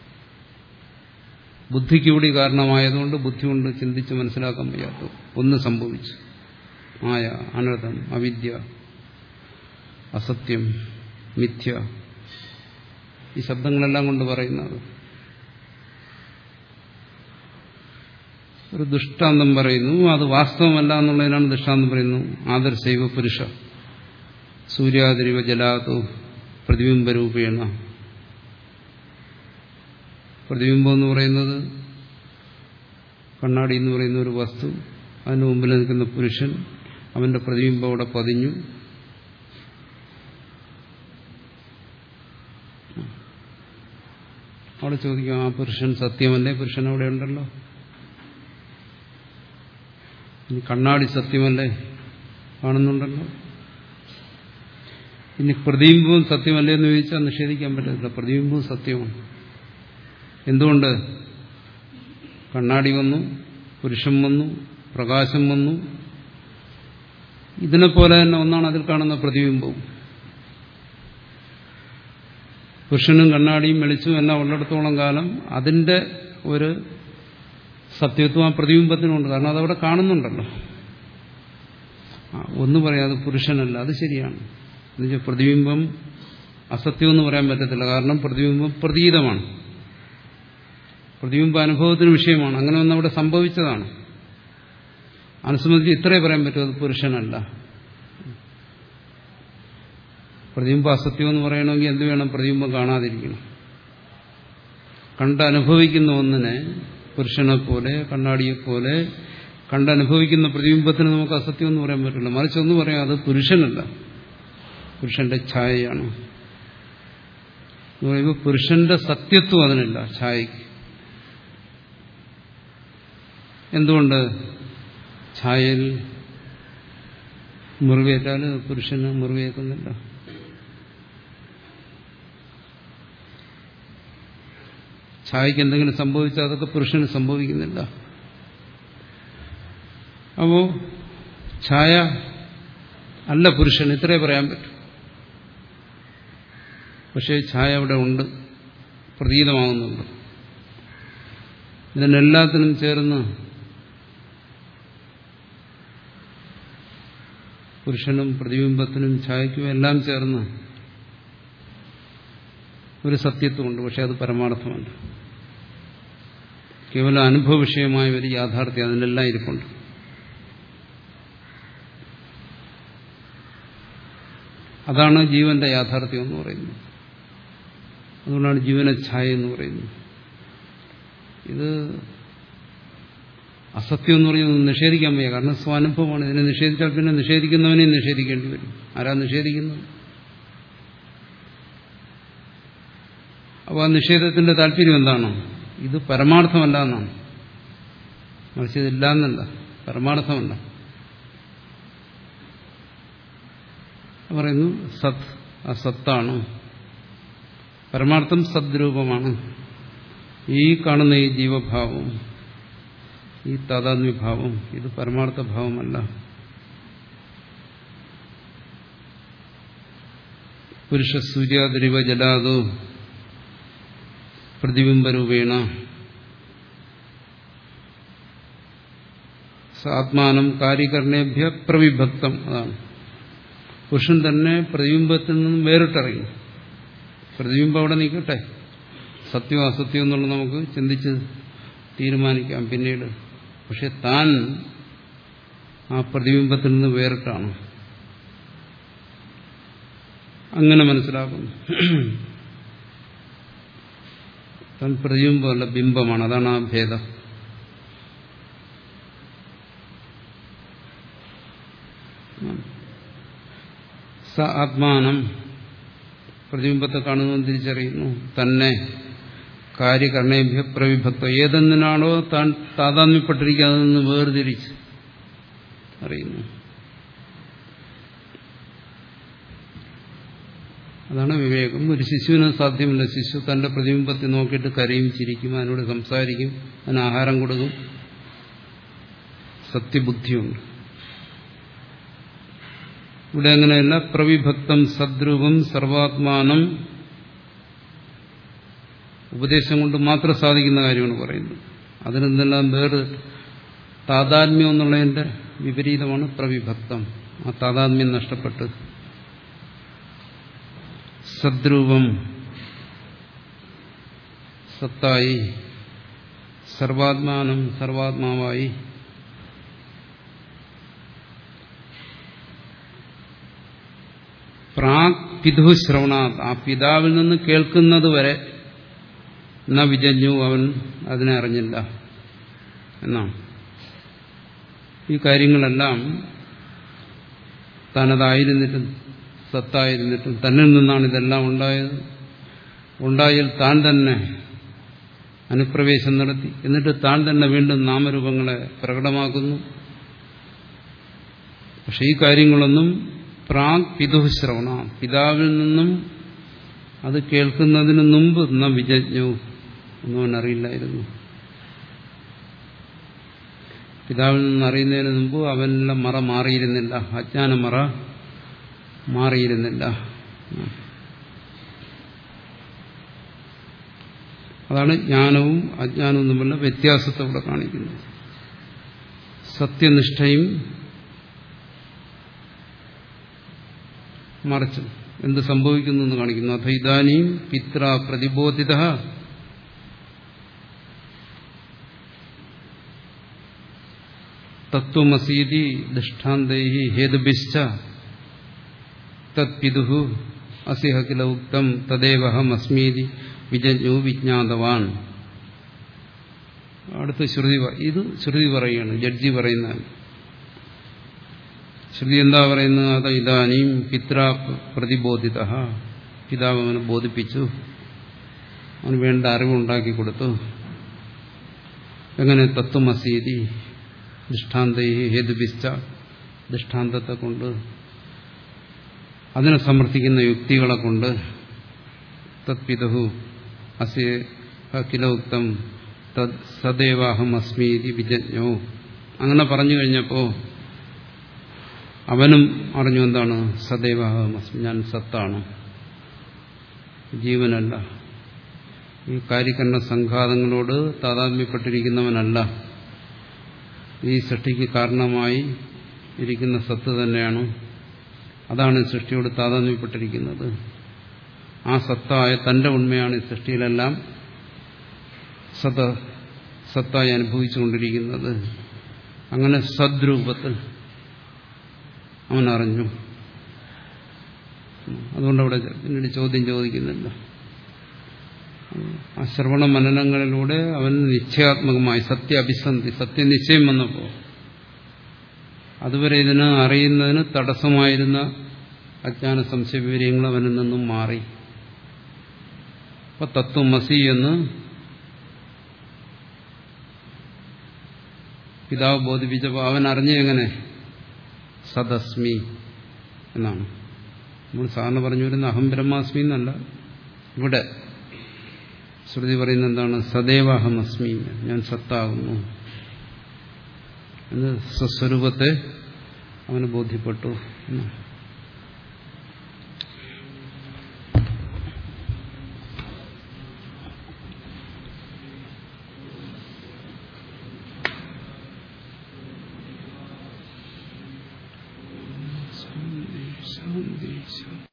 ബുദ്ധിക്ക് കൂടി കാരണമായതുകൊണ്ട് ബുദ്ധി കൊണ്ട് ചിന്തിച്ച് മനസ്സിലാക്കാൻ വയ്യാത്ത ഒന്ന് സംഭവിച്ചു. മായ അനർത്ഥം അവിദ്യ അസത്യം മിഥ്യ. ഈ ശബ്ദങ്ങളെല്ലാം കൊണ്ട് പറയുന്നത് ഒരു ദൃഷ്ടാന്തം പറയുന്നു. അത് വാസ്തവമല്ല എന്നുള്ളതിനാണ് ദൃഷ്ടാന്തം പറയുന്നു ആദർശൈവ പുരുഷ. സൂര്യാതിരിവ ജലാതു പ്രതിബിംബരൂപേണ. പ്രതിബിംബം എന്ന് പറയുന്നത് കണ്ണാടി എന്ന് പറയുന്ന ഒരു വസ്തു അതിന് മുമ്പിൽ നിൽക്കുന്ന പുരുഷൻ അവന്റെ പ്രതിബിംബം അവിടെ പതിഞ്ഞു. അവിടെ ചോദിക്കാം ആ പുരുഷൻ സത്യമല്ലേ? പുരുഷൻ അവിടെ ഉണ്ടല്ലോ. കണ്ണാടി സത്യമല്ലേ? കാണുന്നുണ്ടല്ലോ. ഇനി പ്രതിബിംബവും സത്യമല്ലേ എന്ന് ചോദിച്ചാൽ നിഷേധിക്കാൻ പറ്റത്തില്ല. പ്രതിബിംബവും സത്യമാണ് എന്തുകൊണ്ട്? കണ്ണാടി വന്നു പുരുഷൻ വന്നു പ്രകാശം വന്നു. ഇതിനെപ്പോലെ തന്നെ ഒന്നാണ് അതിൽ കാണുന്ന പ്രതിബിംബവും. പുരുഷനും കണ്ണാടിയും വെളിച്ചും എല്ലാം ഉള്ളിടത്തോളം കാലം അതിന്റെ ഒരു സത്യത്വം ആ പ്രതിബിംബത്തിനുണ്ട്. കാരണം അതവിടെ കാണുന്നുണ്ടല്ലോ. ഒന്ന് പറയാം അത് പുരുഷനല്ല. അത് ശരിയാണ്. എന്നുവെച്ചാൽ പ്രതിബിംബം അസത്യം എന്ന് പറയാൻ പറ്റത്തില്ല. കാരണം പ്രതിബിംബം പ്രതീതമാണ്. പ്രതിബിംബ അനുഭവത്തിന് വിഷയമാണ്. അങ്ങനെ ഒന്ന് അവിടെ സംഭവിച്ചതാണ്. അനുസംബന്ധിച്ച് ഇത്രേ പറയാൻ പറ്റും അത് പുരുഷനല്ല. പ്രതിബിംബ അസത്യം എന്ന് പറയണമെങ്കിൽ എന്ത് വേണം? പ്രതിബിംബം കാണാതിരിക്കണം. കണ്ടനുഭവിക്കുന്ന ഒന്നിനെ പുരുഷനെ പോലെ കണ്ണാടിയെപ്പോലെ കണ്ടനുഭവിക്കുന്ന പ്രതിബിംബത്തിന് നമുക്ക് അസത്യം എന്ന് പറയാൻ പറ്റില്ല. മറിച്ച് ഒന്ന് പറയാം അത് പുരുഷനല്ല. പുരുഷന്റെ ഛായയാണ്. പുരുഷന്റെ സത്യത്വം അതിനില്ല ഛായയ്ക്ക് എന്തുകൊണ്ട്? ഛായയിൽ മുറിവേറ്റാൽ പുരുഷന് മുറിവേക്കുന്നില്ല ഛായയ്ക്ക് എന്തെങ്കിലും സംഭവിച്ചാൽ അതൊക്കെ പുരുഷന് സംഭവിക്കുന്നില്ല. അപ്പോ ഛായ അല്ല പുരുഷൻ ഇത്രേ പറയാൻ പറ്റും. പക്ഷേ ഛായ അവിടെ ഉണ്ട്. പ്രതീതമാകുന്നുണ്ട്. ഇതിനെല്ലാത്തിനും ചേർന്ന് പുരുഷനും പ്രതിബിംബത്തിനും ഛായയ്ക്കും എല്ലാം ചേർന്ന് ഒരു സത്യത്വമുണ്ട്. പക്ഷെ അത് പരമാർത്ഥമല്ല. കേവലം അനുഭവ വിഷയമായ ഒരു യാഥാർത്ഥ്യം അതിനെല്ലാം ഇരിപ്പുണ്ട്. അതാണ് ജീവന്റെ യാഥാർത്ഥ്യം എന്ന് പറയുന്നത്. അതുകൊണ്ടാണ് ജീവന ഛായ എന്ന് പറയുന്നത്. ഇത് അസത്യം എന്ന് പറയുന്നത് നിഷേധിക്കാൻ വയ്യ. കാരണം സ്വാനുഭവമാണ്. ഇതിനെ നിഷേധിച്ചാൽ പിന്നെ നിഷേധിക്കുന്നവനെ നിഷേധിക്കേണ്ടി വരും. ആരാ നിഷേധിക്കുന്നത്? അപ്പോൾ ആ നിഷേധത്തിന്റെ താല്പര്യം എന്താണ്? ഇത് പരമാർത്ഥമല്ല എന്നാണ്. മറിച്ച് ഇതില്ല എന്നല്ല പരമാർത്ഥമല്ല. പറയുന്നു സത് അസത്താണ്. പരമാർത്ഥം സദ്രൂപമാണ്. ഈ കാണുന്ന ഈ ജീവഭാവം ഈ താതാത്മ്യഭാവം ഇത് പരമാർത്ഥഭാവമല്ല. പുരുഷ സൂര്യാദ്രിവ ജലാതു പ്രതിബിംബരൂപേണ. ആത്മാനം കാര്യകരണേഭ്യ പ്രവിഭക്തം അതാണ്. പുരുഷൻ തന്നെ പ്രതിബിംബത്തിൽ നിന്നും വേറിട്ടറിയും. പ്രതിബിംബം അവിടെ നിൽക്കട്ടെ? സത്യം അസത്യം എന്നുള്ളത് നമുക്ക് ചിന്തിച്ച് തീരുമാനിക്കാം പിന്നീട്. പക്ഷെ താൻ ആ പ്രതിബിംബത്തിൽ നിന്ന് വേറിട്ടാണ്. അങ്ങനെ മനസ്സിലാക്കുന്നു. താൻ പ്രതിബിംബമല്ല ബിംബമാണ്. അതാണ് ആ ഭേദം. സ ആത്മാനം പ്രതിബിംബത്തെ കാണുന്നു തിരിച്ചറിയുന്നു. തന്നെ കാര്യകരണേഭ്യ പ്രവിഭക്ത. ഏതെന്തിനാണോ താൻ താതാത്മ്യപ്പെട്ടിരിക്കുന്നത് നിന്ന് വേർതിരിച്ച് അറിയുന്നു. അതാണ് വിവേകം. ഒരു ശിശുവിന് സാധ്യമല്ല. ശിശു തന്റെ പ്രതിബിംബത്തെ നോക്കിയിട്ട് കരയും ചിരിക്കും അതിനോട് സംസാരിക്കും അതിന് ആഹാരം കൊടുക്കും. സത്യബുദ്ധിയുണ്ട്. ഇവിടെ അങ്ങനെയല്ല. പ്രവിഭക്തം സദ്രൂപം സർവാത്മാനം. ഉപദേശം കൊണ്ട് മാത്രം സാധിക്കുന്ന കാര്യമാണ് പറയുന്നത്. അതിനെന്തെല്ലാം വേറെ താതാത്മ്യം എന്നുള്ളതിന്റെ വിപരീതമാണ് പ്രവിഭക്തം. ആ താതാത്മ്യം നഷ്ടപ്പെട്ട്. സദ്രൂപം. സത്തായി. സർവാത്മാനം സർവാത്മാവായി. പ്രാക് പിതു ശ്രവണാത് ആ പിതാവിൽ നിന്ന് കേൾക്കുന്നത് വരെ ന വിജഞ്ഞു അവൻ അതിനെ അറിഞ്ഞില്ല എന്നാണ്. ഈ കാര്യങ്ങളെല്ലാം തനതായിരുന്നിട്ടും സത്തായിരുന്നിട്ടും തന്നിൽ നിന്നാണ് ഇതെല്ലാം ഉണ്ടായത്. ഉണ്ടായാൽ താൻ തന്നെ അനുപ്രവേശം നടത്തി. എന്നിട്ട് താൻ തന്നെ വീണ്ടും നാമരൂപങ്ങളെ പ്രകടമാക്കുന്നു. പക്ഷെ ഈ കാര്യങ്ങളൊന്നും പ്രാഗ് പിതുശ്രവണ പിതാവിൽ നിന്നും അത് കേൾക്കുന്നതിന് മുമ്പ് ന വിജജ്ഞു ഒന്നും അവനറിയില്ലായിരുന്നു പിതാവിൽ നിന്ന് അറിയുന്നതിന് മുമ്പ് അവനെല്ലാം മറ മാറിയിരുന്നില്ല. അജ്ഞാന മറ മാറിയിരുന്നില്ല. അതാണ് ജ്ഞാനവും അജ്ഞാനവും തമ്മിലുള്ള വ്യത്യാസത്തെ ഇവിടെ കാണിക്കുന്നത്. സത്യനിഷ്ഠയും മറിച്ചും എന്ത് സംഭവിക്കുന്നു എന്ന് കാണിക്കുന്നു. അഥ ഇതാനിയും പിത്ര പ്രതിബോധിത. തത്വമസീതി ദൃഷ്ടാന്തൈ ഹേതുഭിശ്ച. തത്പിതു അസിഹ കില ഉക്തം തദേവഹം അസ്മീതി വിജജ്ഞു വിജ്ഞാതവാൻ. അടുത്ത് ശ്രുതി ഇത് ശ്രുതി പറയുകയാണ് ജഡ്ജി പറയുന്ന ശ്രുതി എന്താ പറയുന്നത്? അത് ഇതാനും പിത്ര പ്രതിബോധിത. പിതാവ് അവന് ബോധിപ്പിച്ചു. അവന് വേണ്ട അറിവുണ്ടാക്കി കൊടുത്തു. എങ്ങനെ തത്വമസീതി ദൃഷ്ടാന്ത ഹേതുപിച്ച ദൃഷ്ടാന്തത്തെ കൊണ്ട് അതിനെ സമർത്ഥിക്കുന്ന യുക്തികളെ കൊണ്ട് തത്പിതഹു അസേ കില ഉക്തം തത് സദൈവാഹം അസ്മീതി വിജജ്ഞോ. അങ്ങനെ പറഞ്ഞു കഴിഞ്ഞപ്പോൾ അവനും അറിഞ്ഞു എന്താണ്? സദൈവാഹം അസ്മി ഞാൻ സത്താണ്. ജീവനല്ല. ഈ കാര്യക്കരണ സംഘാതങ്ങളോട് താതാത്മ്യപ്പെട്ടിരിക്കുന്നവനല്ല. ഈ സൃഷ്ടിക്ക് കാരണമായി ഇരിക്കുന്ന സത്ത് തന്നെയാണ്. അതാണ് സൃഷ്ടിയോട് താതാത്മ്യപ്പെട്ടിരിക്കുന്നത്. ആ സത്തായ തന്റെ ഉണ്മയാണ് ഈ സൃഷ്ടിയിലെല്ലാം സത സത്തായി അനുഭവിച്ചുകൊണ്ടിരിക്കുന്നത്. അങ്ങനെ സദ്രൂപത്തിൽ അവൻ അറിഞ്ഞു. അതുകൊണ്ട് അവിടെ പിന്നീട് ചോദ്യം ചോദിക്കുന്നില്ല ആ ശ്രവണ മനനങ്ങളിലൂടെ അവൻ നിശ്ചയാത്മകമായി സത്യ അഭിസന്ധി സത്യനിശ്ചയം വന്നപ്പോൾ അതുവരെ ഇതിന് അറിയുന്നതിന് തടസ്സമായിരുന്ന അജ്ഞാന സംശയ വിവരങ്ങൾ അവനിൽ നിന്നും മാറി. അപ്പൊ തത്വമസി എന്ന് പിതാവ് ബോധിപ്പിച്ചപ്പോൾ അവൻ അറിഞ്ഞു എങ്ങനെ? സദസ്മി എന്നാണ്. നമ്മൾ സാറിന് പറഞ്ഞു വരുന്ന അഹം ബ്രഹ്മാസ്മി എന്നല്ല. ഇവിടെ ശ്രുതി പറയുന്ന എന്താണ്? സദൈവാഹം അസ്മി ഞാൻ സത്താകുന്നു. സ്വസ്വരൂപത്തെ അവന് ബോധ്യപ്പെട്ടു എന്നാണ്.